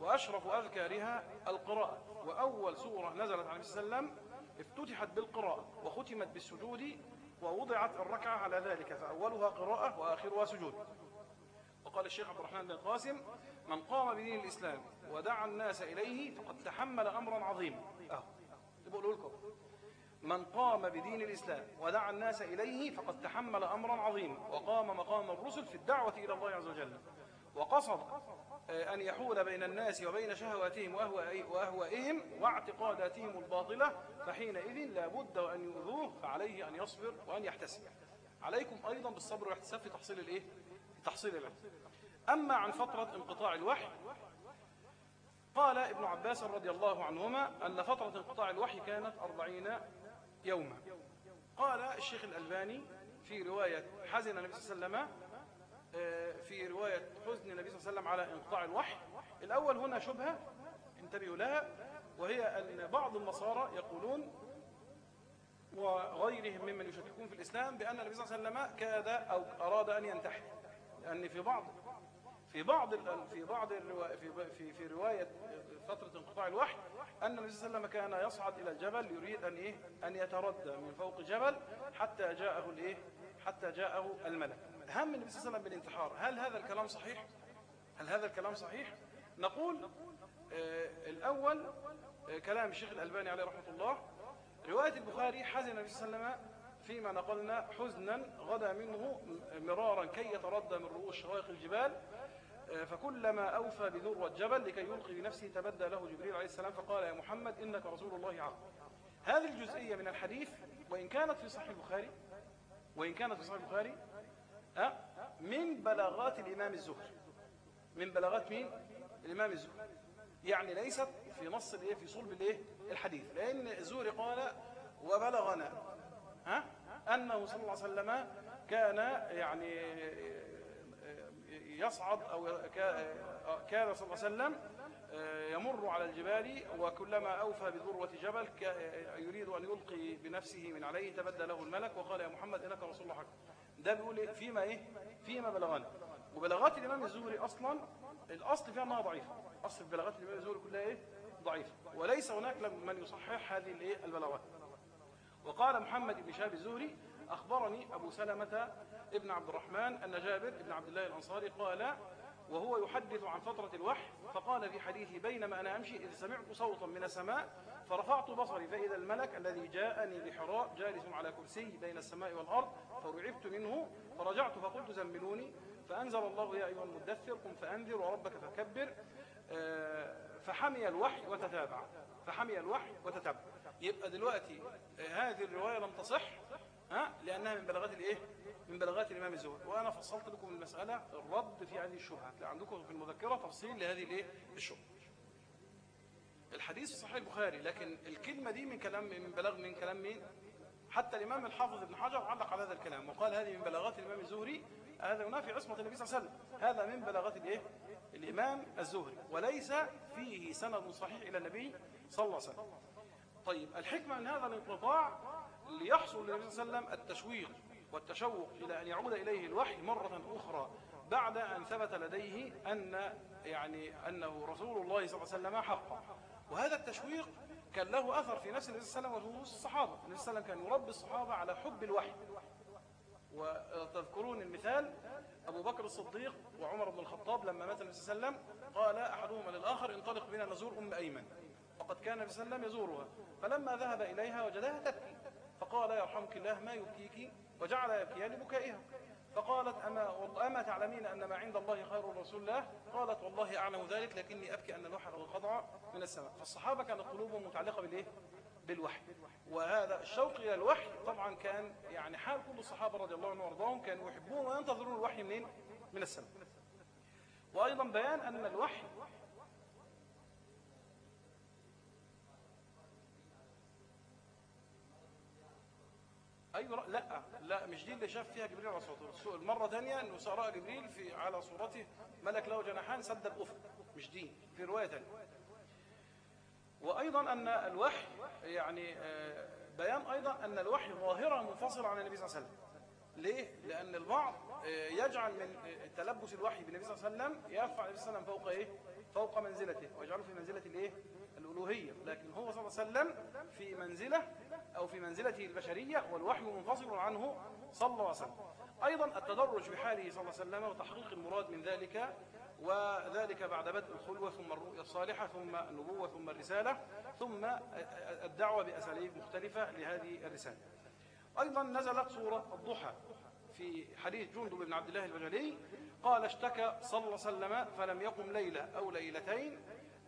Speaker 1: وأشرف أذكارها القراءة وأول سورة نزلت على النبي صلى الله عليه وسلم افتتحت بالقراءة وختمت بالسجود ووضعت الركعة على ذلك فأولها قراءة وآخرها سجود. وقال الشيخ عبد الرحمن بن القاسم من قام بدين الإسلام ودعا الناس إليه فقد تحمل أمرا عظيما. أهو بقول لكم. من قام بدين الإسلام ودعا الناس إليه فقد تحمل أمرا عظيما. وقام مقام الرسل في الدعوة إلى الله عز وجل. وقصد أن يحول بين الناس وبين شهواتهم وأهوائهم واعتقاداتهم الباطلة فحينئذ لا بد أن يؤذوه فعليه أن يصبر وأن يحتسب. عليكم أيضا بالصبر والاحتساب في تحصيل الإيه؟ تحصيل العلم. أما عن فترة انقطاع الوحي قال ابن عباس رضي الله عنهما أن فترة انقطاع الوحي كانت أربعين يوما. قال الشيخ الألباني في رواية حزن النبي صلى الله عليه وسلم آه، في رواية حزن النبي صلى الله عليه وسلم على انقطاع الوحي. الأول هنا شبهة انتبهوا لها وهي أن بعض النصارى يقولون وغيرهم ممن يشككون في الإسلام بأن النبي صلى الله عليه وسلم كاد أو أراد أن ينتحر. لأن في بعض في بعض في بعض في في في رواية فترة انقطاع الوحي أن النبي صلى الله عليه وسلم كان يصعد إلى الجبل يريد أن إيه؟ أن يتردى من فوق جبل حتى جاءه الإيه؟ حتى جاءه الملك. هم النبي صلى الله عليه وسلم بالانتحار. هل هذا الكلام صحيح؟ هل هذا الكلام صحيح؟ نقول آه الأول آه كلام الشيخ الألباني عليه رحمة الله. رواية البخاري حزن النبي صلى الله عليه وسلم فيما نقلنا حزنا غدا منه مرارا كي يتردى من رؤوس شقائق الجبال. فكلما أوفى بذروة جبل لكي يلقي بنفسه تبدى له جبريل عليه السلام فقال يا محمد إنك رسول الله عقل هذه الجزئية من الحديث وإن كانت في صحيح البخاري وإن كانت في صحيح البخاري من بلاغات الإمام الزهري. من بلاغات مين؟ الإمام الزهري. يعني ليست في نص الإيه؟ في صلب الإيه؟ الحديث. لأن الزهري قال وبلغنا ها أنه صلى الله عليه وسلم كان يعني يصعد أو كان صلى الله عليه وسلم يمر على الجبال وكلما أوفى بذروة جبل يريد أن يلقي بنفسه من عليه تبدى له الملك وقال يا محمد إنك رسول الله حق. ده بيقول إيه؟ فيما إيه؟ فيما بلغنا وبلاغات الإمام الزهري أصلا الأصل فيها أنها ضعيفة. أصل بلاغات الإمام الزهري كلها إيه؟ ضعيفة. وليس هناك من يصحح هذه الإيه البلاغات. وقال محمد بن شهاب الزهري أخبرني أبو سلمة ابن عبد الرحمن أن جابر ابن عبد الله الأنصاري قال وهو يحدث عن فترة الوحي فقال في حديثه بينما أنا أمشي إذ سمعت صوتا من السماء فرفعت بصري فإذا الملك الذي جاءني بحراء جالس على كرسي بين السماء والأرض فرعبت منه فرجعت فقلت زملوني فأنزل الله يا أيها المدثر قم فأنذر وربك فكبر آه، فحمي الوحي وتتابع فحمي الوحي وتتابع. يبقى دلوقتي آه، هذه الرواية لم تصح ها؟ لأنها من بلاغات الإيه؟ من بلاغات الإمام الزهري. وأنا فصلت لكم المسألة الرد في هذه الشبهات. عندكم في المذكرة تفصيل لهذه الإيه؟ الشبهة. الحديث صحيح البخاري لكن الكلمة دي من كلام من بلاغ من كلام مين؟ حتى الإمام الحافظ ابن حجر علق على هذا الكلام وقال هذه من بلاغات الإمام الزهري هذا ينافي عصمة النبي صلى الله عليه وسلم. هذا من بلاغات الإيه؟ الإمام الزهري وليس فيه سند صحيح إلى النبي صلى الله عليه وسلم. طيب الحكمة من هذا الانقطاع ليحصل للنبي صلى الله عليه وسلم التشويق والتشوق إلى أن يعود إليه الوحي مرة أخرى بعد أن ثبت لديه أن يعني أنه رسول الله صلى الله عليه وسلم حقا وهذا التشويق كان له أثر في نفس النبي صلى الله عليه وسلم ونفوس الصحابة. النبي صلى الله عليه وسلم كان يربي الصحابة على حب الوحي. وتذكرون المثال أبو بكر الصديق وعمر بن الخطاب لما مات النبي صلى الله عليه وسلم قال أحدهما للآخر انطلق بنا نزور أم أيمن. وقد كان النبي صلى الله عليه وسلم يزورها. فلما ذهب إليها وجدها تبكي. فقال يرحمك الله ما يبكيك؟ وجعل يبكيها لبكائها فقالت أما, أما تعلمين أن ما عند الله خير رسول الله؟ قالت والله أعلم ذلك لكني أبكي أن الوحي قطع من السماء. فالصحابة كانت قلوبهم متعلقة بالإيه؟ بالوحي. وهذا الشوق إلى الوحي طبعا كان يعني حال كل الصحابة رضي الله عنهم وأرضاهم كانوا يحبون وينتظرون الوحي منين؟ من السماء. وأيضا بيان أن الوحي أيوة لا لا مش دي اللي شاف فيها جبريل على صوته المرة ثانية أنه سراء جبريل في على صورته ملك له جناحان سد الأفق مش دي في رواية ثانية وأيضا أن الوحي يعني آه، بيان أيضا أن الوحي ظاهرة منفصلة عن النبي صلى الله عليه وسلم ليه؟ لأن البعض آه، يجعل من آه، تلبس الوحي بالنبي صلى الله عليه وسلم يرفع النبي صلى الله عليه وسلم فوق إيه؟ فوق منزلته ويجعله في منزلة الإيه؟ الألوهية لكن هو صلى الله عليه وسلم في منزلة أو في منزلته البشرية والوحي منفصل عنه صلى الله عليه وسلم. أيضا التدرج بحاله صلى الله عليه وسلم وتحقيق المراد من ذلك وذلك بعد بدء الخلوة ثم الرؤية الصالحة ثم النبوة ثم الرسالة ثم الدعوة بأساليب مختلفة لهذه الرسالة. أيضا نزلت سورة الضحى في حديث جندب بن عبد الله البجلي قال اشتكى صلى الله عليه وسلم فلم يقم ليلة أو ليلتين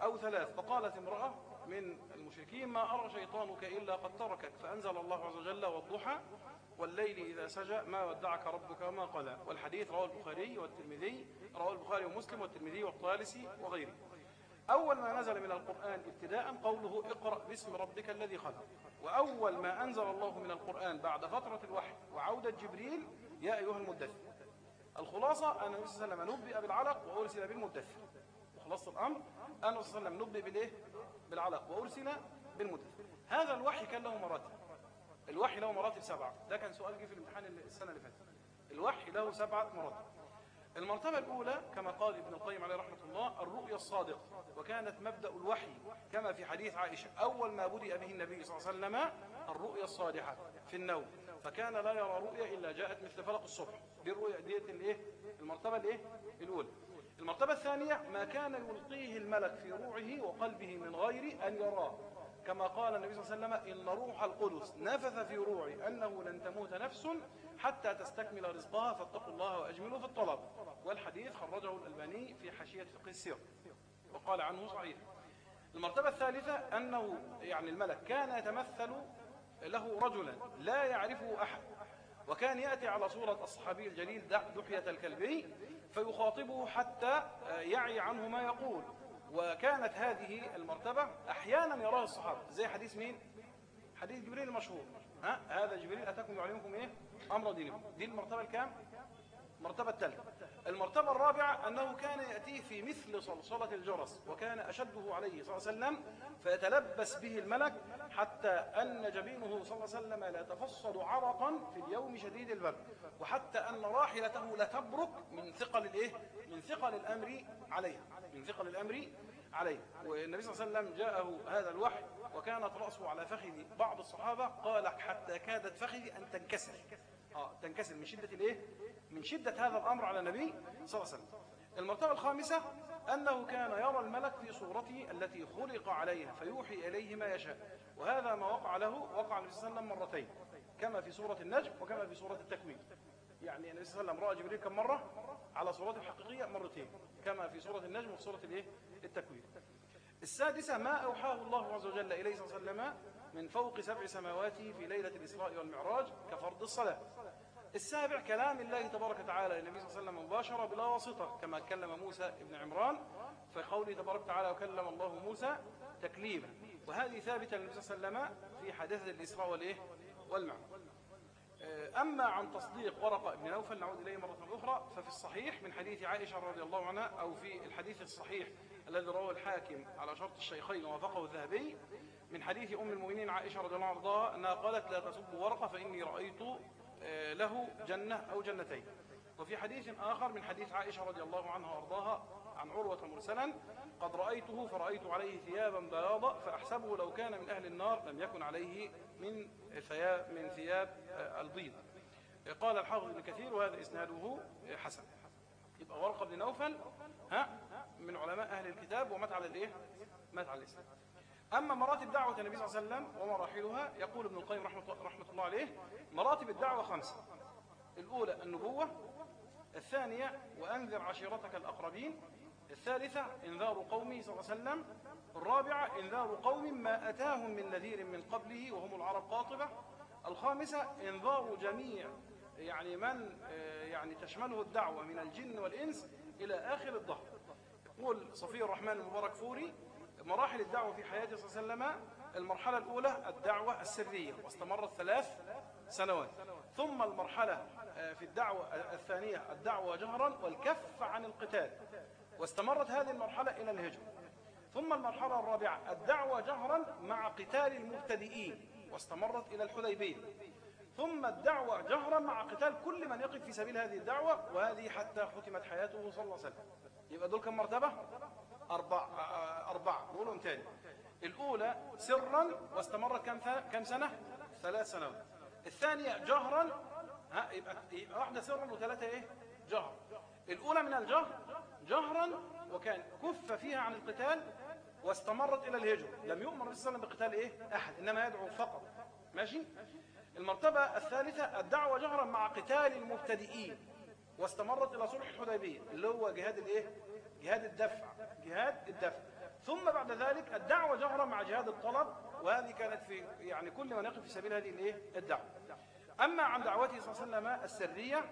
Speaker 1: أو ثلاث. فقالت امرأة من المشركين ما أرى شيطانك إلا قد تركك. فأنزل الله عز وجل والضحى والليل إذا سجى ما ودعك ربك وما قلى. والحديث رواه البخاري والترمذي رواه البخاري ومسلم والترمذي والطالسي وغيره. أول ما نزل من القرآن ابتداء قوله اقرأ باسم ربك الذي خلق. وأول ما أنزل الله من القرآن بعد فترة الوحي وعودة جبريل يا أيها المدثر. الخلاصة أن النبي صلى الله عليه وسلم نبئ بالعلق وأرسل بالمدثر. وخلاصة الأمر. أن النبي صلى الله عليه وسلم نبئ بالإيه؟ بالعلق. وأرسل بالمدثر هذا الوحي كان له مراتب. الوحي له مراتب سبعة. ده كان سؤال جه في الامتحان السنة اللي فاتت. الوحي له سبعة مراتب. المرتبة الأولى كما قال ابن القيم عليه رحمة الله الرؤيا الصادقة. وكانت مبدأ الوحي كما في حديث عائشة. أول ما بدأ به النبي صلى الله عليه وسلم الرؤيا الصالحة في النوم. فكان لا يرى رؤيا إلا جاءت مثل فلق الصبح. دي الرؤيا ديت الإيه؟ المرتبة الإيه؟ الأولى. المرتبة الثانية ما كان يلقيه الملك في روعه وقلبه من غير أن يراه. كما قال النبي صلى الله عليه وسلم إن روح القدس نفث في روعي أنه لن تموت نفس حتى تستكمل رزقها فاتقوا الله وأجملوا في الطلب. والحديث خرجه الألباني في حاشية فقه السير وقال عنه صحيح. المرتبة الثالثة أنه يعني الملك كان يتمثل له رجلا لا يعرفه أحد. وكان يأتي على صورة الصحابي الجليل دحية الكلبي فيخاطبه حتى يعي عنه ما يقول وكانت هذه المرتبة أحيانا يراها الصحابة زي حديث مين؟ حديث جبريل المشهور ها؟ هذا جبريل أتاكم يعلمكم إيه؟ أمر دينكم دي المرتبة الكام؟ المرتبة الثالثة المرتبة الرابعة أنه كان يأتيه في مثل صلصلة الجرس وكان أشده عليه صلى الله عليه وسلم فيتلبس به الملك حتى أن جبينه صلى الله عليه وسلم لا تفصل عرقا في اليوم شديد البرد وحتى أن راحلته لتبرك من ثقل الإيه؟ من ثقل الأمر عليه من ثقل الأمر عليه. والنبي صلى الله عليه وسلم جاءه هذا الوحي وكانت رأسه على فخذ بعض الصحابة قال حتى كادت فخذي أن تنكسر. آه تنكسر من شدة الإيه؟ من شدة هذا الأمر على النبي صلى الله عليه وسلم. المرتبة الخامسة أنه كان يرى الملك في صورته التي خلق عليها فيوحي إليه ما يشاء. وهذا ما وقع له وقع النبي صلى الله عليه وسلم مرتين كما في سورة النجم وكما في سورة التكوين. يعني النبي صلى الله عليه وسلم رأى جبريل كم مرة؟ على صورته الحقيقية مرتين كما في سورة النجم وفي سورة الإيه؟ التكوين. السادسة ما أوحاه الله عز وجل إليه صلى الله عليه وسلم من فوق سبع سماوات في ليلة الإسراء والمعراج كفرض الصلاة. السابع كلام الله تبارك وتعالى للنبي صلى الله عليه وسلم مباشرة بلا واسطة كما كلم موسى ابن عمران في قوله تبارك وتعالى وكلم الله موسى تكليما. وهذه ثابتة للنبي صلى الله عليه وسلم في حادثة الإسراء والإيه؟ والمعراج. أما عن تصديق ورقة بن نوفل نعود إليه مرة أخرى. ففي الصحيح من حديث عائشة رضي الله عنها أو في الحديث الصحيح الذي رواه الحاكم على شرط الشيخين ووافقه الذهبي من حديث أم المؤمنين عائشة رضي الله عنها أنها قالت لا تسبوا ورقة فإني رأيت له جنة أو جنتين. وفي حديث آخر من حديث عائشة رضي الله عنها وأرضاها عن عروة مرسلا قد رأيته فرأيت عليه ثيابا بياضا فأحسبه لو كان من أهل النار لم يكن عليه من ثياب من ثياب البيض. قال الحافظ ابن كثير وهذا إسناده حسن. يبقى ورقة بن نوفل ها من علماء أهل الكتاب ومات على الإيه؟ مات على الإسلام. أما مراتب دعوة النبي صلى الله عليه وسلم ومراحلها يقول ابن القيم رحمة, رحمة الله عليه مراتب الدعوة خمسة. الأولى النبوة الثانية وأنذر عشيرتك الأقربين الثالثة إنذار قومه صلى الله عليه وسلم. الرابعة إنذار قوم ما أتاهم من نذير من قبله وهم العرب قاطبة. الخامسة إنذار جميع يعني من يعني تشمله الدعوة من الجن والإنس إلى آخر الظهر يقول صفي الرحمن المبارك فوري مراحل الدعوة في حياته صلى الله عليه وسلم المرحلة الأولى الدعوة السرية واستمرت ثلاث سنوات. ثم المرحلة في الدعوة الثانية الدعوة جهرا والكف عن القتال. واستمرت هذه المرحلة إلى الهجرة. ثم المرحلة الرابعة الدعوة جهرا مع قتال المبتدئين واستمرت إلى الحديبية. ثم الدعوة جهرا مع قتال كل من يقف في سبيل هذه الدعوة وهذه حتى ختمت حياته صلى الله عليه وسلم. يبقى دول كم مرتبة؟ أربع أربعة. نقولهم تاني. الأولى سرا واستمرت كم كم سنة؟ ثلاث سنوات. الثانية جهرا. ها يبقى واحدة سرا وثلاثة إيه؟ جهر. الأولى من الجهر جهرا وكان كف فيها عن القتال واستمرت إلى الهجرة لم يؤمر النبي صلى الله عليه وسلم بقتال إيه؟ أحد إنما يدعو فقط ماشي؟ المرتبة الثالثة الدعوة جهرا مع قتال المبتدئين واستمرت إلى صلح الحديبية اللي هو جهاد الإيه؟ جهاد الدفع جهاد الدفع ثم بعد ذلك الدعوة جهرا مع جهاد الطلب وهذه كانت في يعني كل من يقف في سبيل هذه الإيه الدعوة أما عن دعوته صلى الله عليه وسلم السرية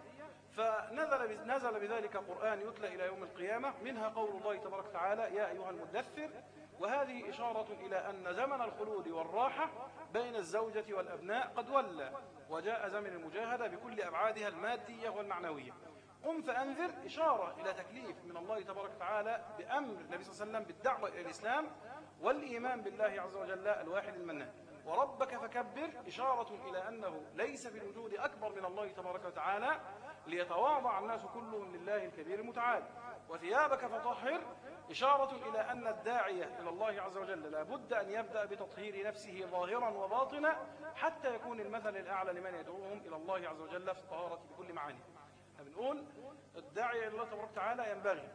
Speaker 1: فنزل نزل بذلك قرآن يتلى إلى يوم القيامة منها قول الله تبارك وتعالى يا أيها المدثر. وهذه إشارة إلى أن زمن الخلود والراحة بين الزوجة والأبناء قد ولى وجاء زمن المجاهدة بكل أبعادها المادية والمعنوية. قم فأنذر إشارة إلى تكليف من الله تبارك وتعالى بأمر النبي صلى الله عليه وسلم بالدعوة إلى الإسلام والإيمان بالله عز وجل الواحد المنان. وربك فكبر إشارة إلى أنه ليس في الوجود أكبر من الله تبارك وتعالى ليتواضع الناس كلهم لله الكبير المتعال. وثيابك فطهر إشارة إلى أن الداعية إلى الله عز وجل لابد أن يبدأ بتطهير نفسه ظاهرا وباطنا حتى يكون المثل الأعلى لمن يدعوهم إلى الله عز وجل في الطهارة بكل معاني. بنقول الداعية إلى الله تبارك وتعالى ينبغي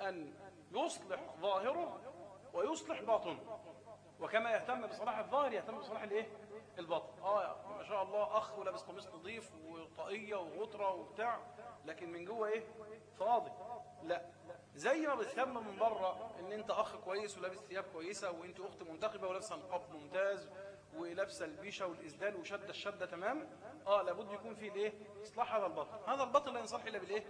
Speaker 1: أن يصلح ظاهره ويصلح باطنه. وكما يهتم بصلاح الظاهر يهتم بصلاح الايه؟ الباطن. آه ما شاء الله أخ ولابس قميص نظيف وطاقية وغطرة وبتاع لكن من جوه إيه؟ فاضي. لا. زي ما بتهتم من بره إن أنت أخ كويس ولابس ثياب كويسة وأنت أخت منتخبة ولابسة نقاب ممتاز ولابسة البيشة والاسدال وشده الشدة تمام. آه لابد يكون فيه الإيه؟ إصلاح هذا الباطن. هذا الباطن لا ينصلح إلا بالإيه؟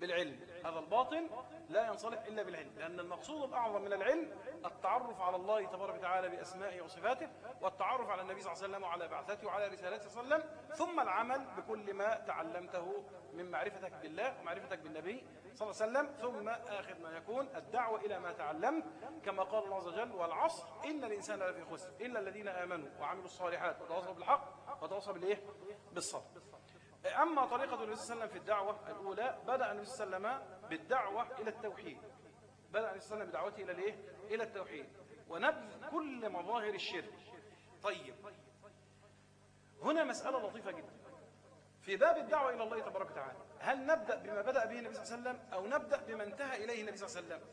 Speaker 1: بالعلم. هذا الباطن لا ينصلح إلا بالعلم لأن المقصود الأعظم من العلم التعرف على الله تبارك وتعالى بأسمائه وصفاته والتعرف على النبي صلى الله عليه وسلم وعلى بعثته وعلى رسالته صلى الله عليه وسلم ثم العمل بكل ما تعلمته من معرفتك بالله ومعرفتك بالنبي صلى الله عليه وسلم ثم آخر ما يكون الدعوة إلى ما تعلمت كما قال الله عز وجل والعصر إن الإنسان لفي خسر إلا الذين آمنوا وعملوا الصالحات وتواصوا بالحق وتواصوا بالإيه؟ بالصبر. أما طريقة النبي صلى الله عليه وسلم في الدعوة الأولى بدأ النبي صلى الله عليه وسلم بالدعوة إلى التوحيد. بدأ النبي صلى الله عليه وسلم بدعوته إلى الإيه؟ إلى التوحيد. ونبذ كل مظاهر الشرك. طيب هنا مسألة لطيفة جدا. في باب الدعوة إلى الله تبارك وتعالى هل نبدأ بما بدأ به النبي صلى الله عليه وسلم أو نبدأ بما انتهى إليه النبي صلى الله عليه وسلم؟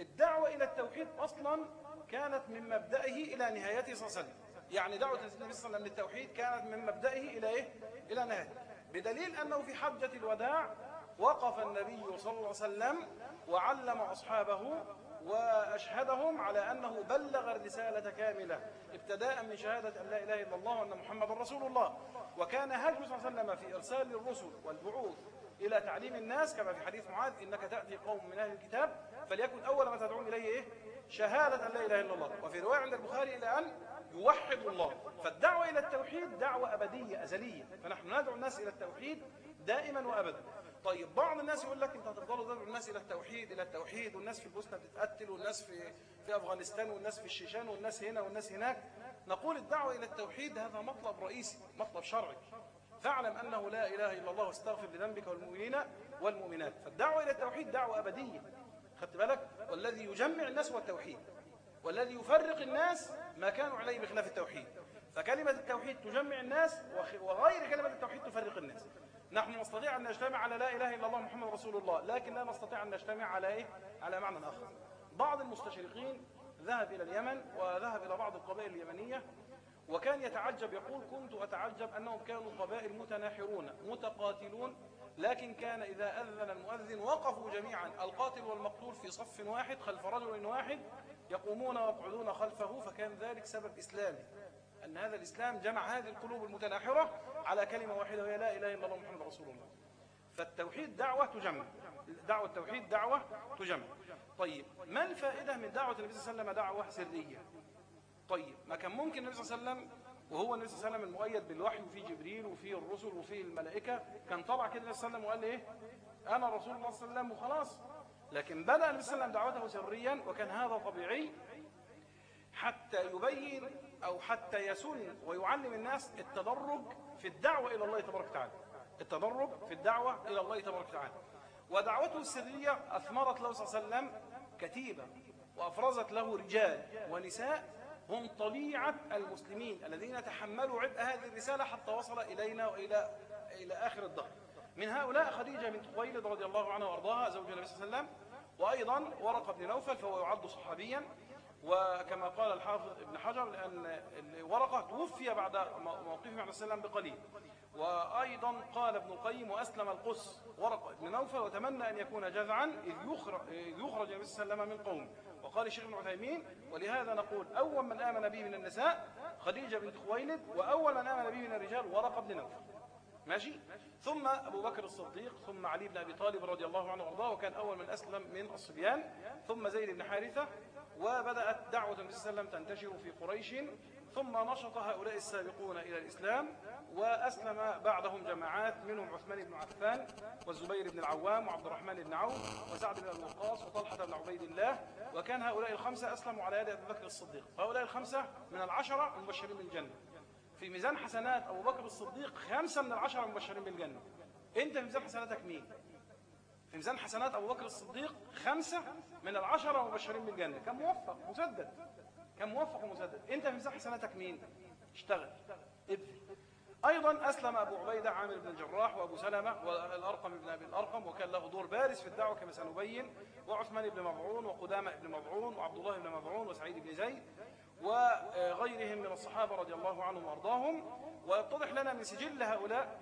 Speaker 1: الدعوة إلى التوحيد أصلا كانت من مبدأه إلى نهايته صلى الله عليه وسلم. يعني دعوة النبي صلى الله عليه وسلم للتوحيد كانت من مبدأه إلى إيه؟ إلى نهايته. بدليل أنه في حجة الوداع وقف النبي صلى الله عليه وسلم وعلم أصحابه وأشهدهم على أنه بلغ الرسالة كاملة ابتداء من شهادة أن لا إله إلا الله وأن محمد رسول الله. وكان هدي صلى الله عليه وسلم في إرسال الرسل والبعوث إلى تعليم الناس كما في حديث معاذ إنك تأتي قوم من أهل الكتاب فليكن أول ما تدعون إليه إيه؟ شهادة أن لا إله إلا الله. وفي رواية عند البخاري إلى أن يوحدوا الله. فالدعوة إلى التوحيد دعوة أبدية أزلية. فنحن ندعو الناس إلى التوحيد دائما وأبدا. طيب بعض الناس يقول لك انت هتفضلوا تدعوا الناس إلى التوحيد إلى التوحيد والناس في البوسنه بتتقتل والناس في في أفغانستان والناس في الشيشان والناس هنا والناس هناك. نقول الدعوة إلى التوحيد هذا مطلب رئيسي مطلب شرعي. فاعلم أنه لا إله إلا الله واستغفر لذنبك والمؤمنين والمؤمنات. فالدعوة إلى التوحيد دعوة أبدية. خدت بالك؟ والذي يجمع الناس هو التوحيد. والذي يفرق الناس ما كانوا عليه بخلاف التوحيد. فكلمة التوحيد تجمع الناس وغير كلمة التوحيد تفرق الناس. نحن نستطيع أن نجتمع على لا إله إلا الله محمد رسول الله لكن لا نستطيع أن نجتمع على إيه؟ على معنى آخر بعض المستشرقين ذهب إلى اليمن وذهب إلى بعض القبائل اليمنية وكان يتعجب يقول كنت أتعجب أنهم كانوا قبائل متناحرون متقاتلون لكن كان إذا أذن المؤذن وقفوا جميعا القاتل والمقتول في صف واحد خلف رجل واحد يقومون ويقعدون خلفه فكان ذلك سبب إسلامي أن هذا الإسلام جمع هذه القلوب المتناحرة على كلمة واحدة وهي لا إله إلا الله محمد رسول الله. فالتوحيد دعوة تجمع. دعوة التوحيد دعوة تجمع. طيب ما الفائدة من دعوة النبي صلى الله عليه وسلم دعوة سرية؟ طيب ما كان ممكن النبي صلى الله عليه وسلم وهو النبي صلى الله عليه وسلم المؤيد بالوحي وفي جبريل وفي الرسل وفي الملائكة كان طلع كده النبي صلى الله عليه وسلم وقال إيه؟ أنا رسول الله صلى الله عليه وسلم وخلاص. لكن بدأ النبي صلى الله عليه وسلم دعوته سريا وكان هذا طبيعي. حتى يبين أو حتى يسن ويعلم الناس التدرج في الدعوة إلى الله تبارك وتعالى. التدرج في الدعوة إلى الله تبارك وتعالى. ودعوته السرية أثمرت له صلى الله عليه وسلم كتيبة وأفرزت له رجال ونساء هم طليعة المسلمين الذين تحملوا عبء هذه الرسالة حتى وصل إلينا وإلى إلى آخر الدهر. من هؤلاء خديجة بنت خويلد رضي الله عنها وأرضاها زوج النبي صلى الله عليه وسلم وأيضا ورقة بن نوفل فهو يعد صحابيا وكما قال الحافظ ابن حجر لأن ورقة توفي بعد موقفه مع السلام بقليل. وأيضا قال ابن القيم وأسلم القس ورقة بن نوفل وتمنى أن يكون جذعا إذ يخرج, يخرج النبي صلى من قومه. وقال الشيخ ابن عثيمين ولهذا نقول أول من آمن به من النساء خديجة بنت خويلد وأول من آمن به من الرجال ورقة بن نوفل. ماشي؟ ثم أبو بكر الصديق ثم علي بن أبي طالب رضي الله عنه وأرضاه وكان أول من أسلم من الصبيان ثم زيد بن حارثة وبدأت دعوة النبي صلى الله عليه وسلم تنتشر في قريش ثم نشط هؤلاء السابقون إلى الإسلام وأسلم بعدهم جماعات منهم عثمان بن عفان والزبير بن العوام وعبد الرحمن بن عوف وسعد بن أبي وقاص وطلحة بن عبيد الله وكان هؤلاء الخمسة أسلموا على يد أبي بكر الصديق. هؤلاء الخمسة من العشرة المبشرين بالجنة. في ميزان حسنات أبو بكر الصديق خمسة من العشرة المبشرين بالجنة. أنت في ميزان حسناتك مين؟ ميزان حسنات أبو بكر الصديق خمسة من العشرة المبشرين بالجنة. كم موفق؟ مسدد. كم موفق ومسدد. أنت في ميزان حسناتك مين؟ اشتغل. ابذل أيضا أسلم أبو عبيدة عامر بن الجراح وأبو سلمة والأرقم بن أبي الأرقم وكان له دور بارز في الدعوة كما سنبين وعثمان بن مضعون وقدامة بن مضعون وعبد الله بن مضعون وسعيد بن زيد وغيرهم من الصحابة رضي الله عنهم وأرضاهم. ويتضح لنا من سجل هؤلاء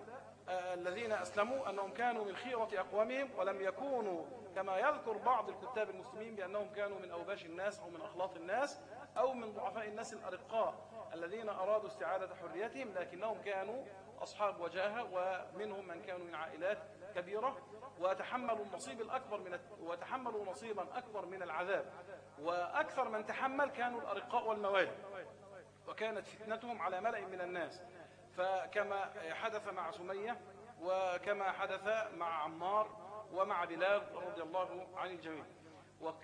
Speaker 1: الذين أسلموا أنهم كانوا من خيرة أقوامهم ولم يكونوا كما يذكر بعض الكتاب المسلمين بأنهم كانوا من أوباش الناس أو من أخلاط الناس أو من ضعفاء الناس الأرقاء الذين أرادوا استعادة حريتهم لكنهم كانوا أصحاب وجاهة ومنهم من كانوا من عائلات كبيرة وتحملوا النصيب الأكبر من وتحملوا نصيبا أكبر من العذاب وأكثر من تحمل كانوا الأرقاء والموالي وكانت فتنتهم على ملأ من الناس فكما حدث مع سمية وكما حدث مع عمار ومع بلال رضي الله عن الجميع.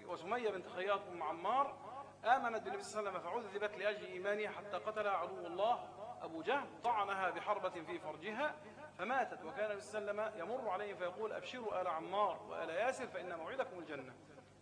Speaker 1: وسمية بنت خياط أم عمار آمنت بالنبي صلى الله عليه وسلم فعذبت لأجل إيمانها حتى قتل عدو الله أبو جهل طعنها بحربة في فرجها فماتت. وكان النبي صلى الله عليه وسلم يمر عليهم فيقول أبشروا آل عمار وآل ياسر فإن موعدكم الجنة.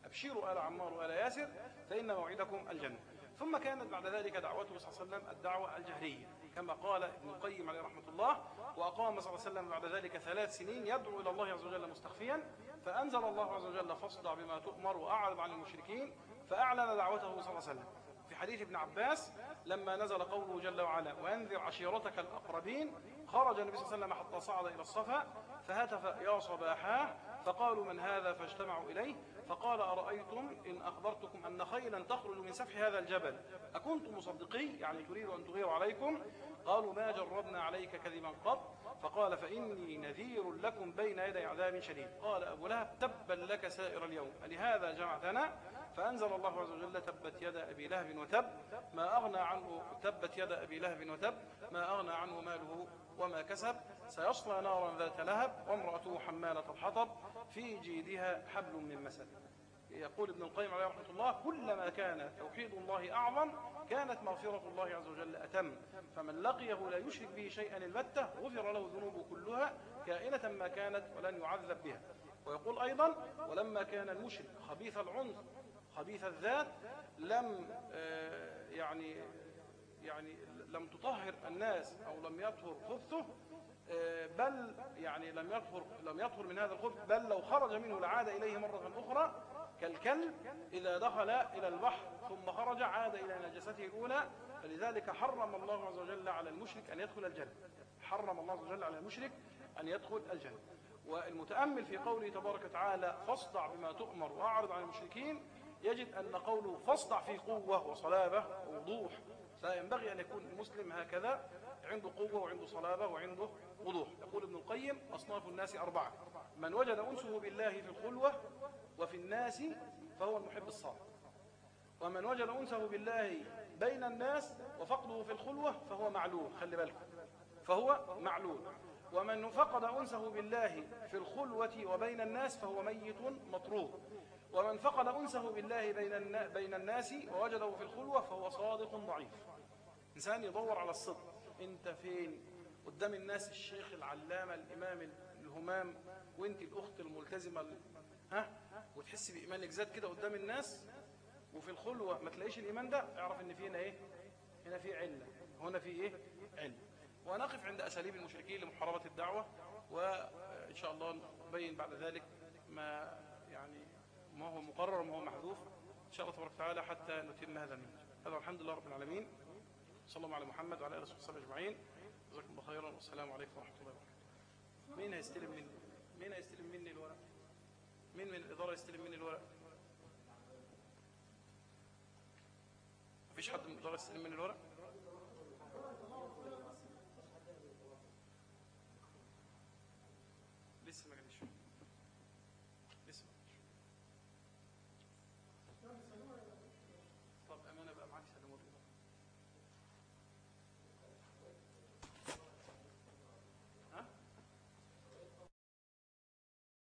Speaker 1: أبشروا آل عمار وآل ياسر فإن موعدكم الجنة. ثم كانت بعد ذلك دعوته صلى الله عليه وسلم الدعوة الجهرية. كما قال ابن القيم عليه رحمة الله وأقام صلى الله عليه وسلم بعد ذلك ثلاث سنين يدعو إلى الله عز وجل مستخفيا فأنزل الله عز وجل فاصدع بما تؤمر وأعرض عن المشركين فأعلن دعوته صلى الله عليه وسلم. في حديث ابن عباس لما نزل قوله جل وعلا وأنذر عشيرتك الأقربين خرج النبي صلى الله عليه وسلم حتى صعد إلى الصفا فهتف يا صباحاه فقالوا من هذا فاجتمعوا إليه. فقال أرأيتم إن أخبرتكم أن خيلا تخرج من سفح هذا الجبل؟ أكنتم مصدقي يعني تريد أن تغير عليكم؟ قالوا ما جربنا عليك كذبا قط. فقال فإني نذير لكم بين يدي عذاب شديد. قال أبو لهب تبا لك سائر اليوم. لهذا جمعتنا؟ فأنزل الله عز وجل تبت يد أبي لهب وتب. ما أغنى عنه تبت يد أبي لهب وتب. ما أغنى عنه ماله وما كسب. سيصلى نارا ذات لهب وامرأته حمالة الحطب في جيدها حبل من مسد. يقول ابن القيم عليه رحمة الله كلما كان توحيد الله أعظم كانت مغفرة الله عز وجل أتم. فمن لقيه لا يشرك به شيئا البتة غفر له ذنوبه كلها كائنة ما كانت ولن يعذب بها. ويقول أيضا ولما كان المشرك خبيث العنف خبيث الذات لم آه، يعني يعني لم تطهر الناس أو لم يطهر خبثه بل يعني لم يطهر لم يطهر من هذا الخبث بل لو خرج منه لعاد إليه مرة أخرى كالكلب إذا دخل إلى البحر ثم خرج عاد إلى نجسته الأولى فلذلك حرم الله عز وجل على المشرك أن يدخل الجنة. حرم الله عز وجل على المشرك أن يدخل الجنة. والمتأمل في قوله تبارك وتعالى فاصدع بما تؤمر وأعرض عن المشركين يجد أن قوله فاصدع في قوة وصلابة ووضوح فينبغي أن يكون المسلم هكذا عنده قوة وعنده صلابة وعنده وضوح. يقول ابن القيم أصناف الناس أربعة من وجد أنسه بالله في الخلوة وفي الناس فهو المحب الصادق ومن وجد أنسه بالله بين الناس وفقده في الخلوة فهو معلول. خلي بالكم. فهو معلول. ومن فقد أنسه بالله في الخلوة وبين الناس فهو ميت مطرود. ومن فقد أنسه بالله بين بين الناس ووجده في الخلوة فهو صادق ضعيف. إنسان يدور على الصدق. أنت فين؟ قدام الناس الشيخ العلامة الإمام الهمام وانت الأخت الملتزمة ها؟ وتحس بإيمانك زاد كده قدام الناس وفي الخلوة ما تلاقيش الإيمان ده اعرف إن في هنا إيه؟ هنا في علة. هنا في إيه؟ علة. ونقف عند أساليب المشركين لمحاربة الدعوة وإن شاء الله نبين بعد ذلك ما يعني ما هو مقرر وما هو محذوف. إن شاء الله تبارك وتعالى حتى نتم هذا المنهج هذا والحمد لله رب العالمين. صلى الله على محمد وعلى آله وصحبه أجمعين. جزاكم الله خيرا والسلام عليكم ورحمة الله وبركاته. مين هيستلم مني؟ مين هيستلم مني الورق؟ مين من الإدارة يستلم مني الورق؟ مفيش حد من الإدارة يستلم مني الورق؟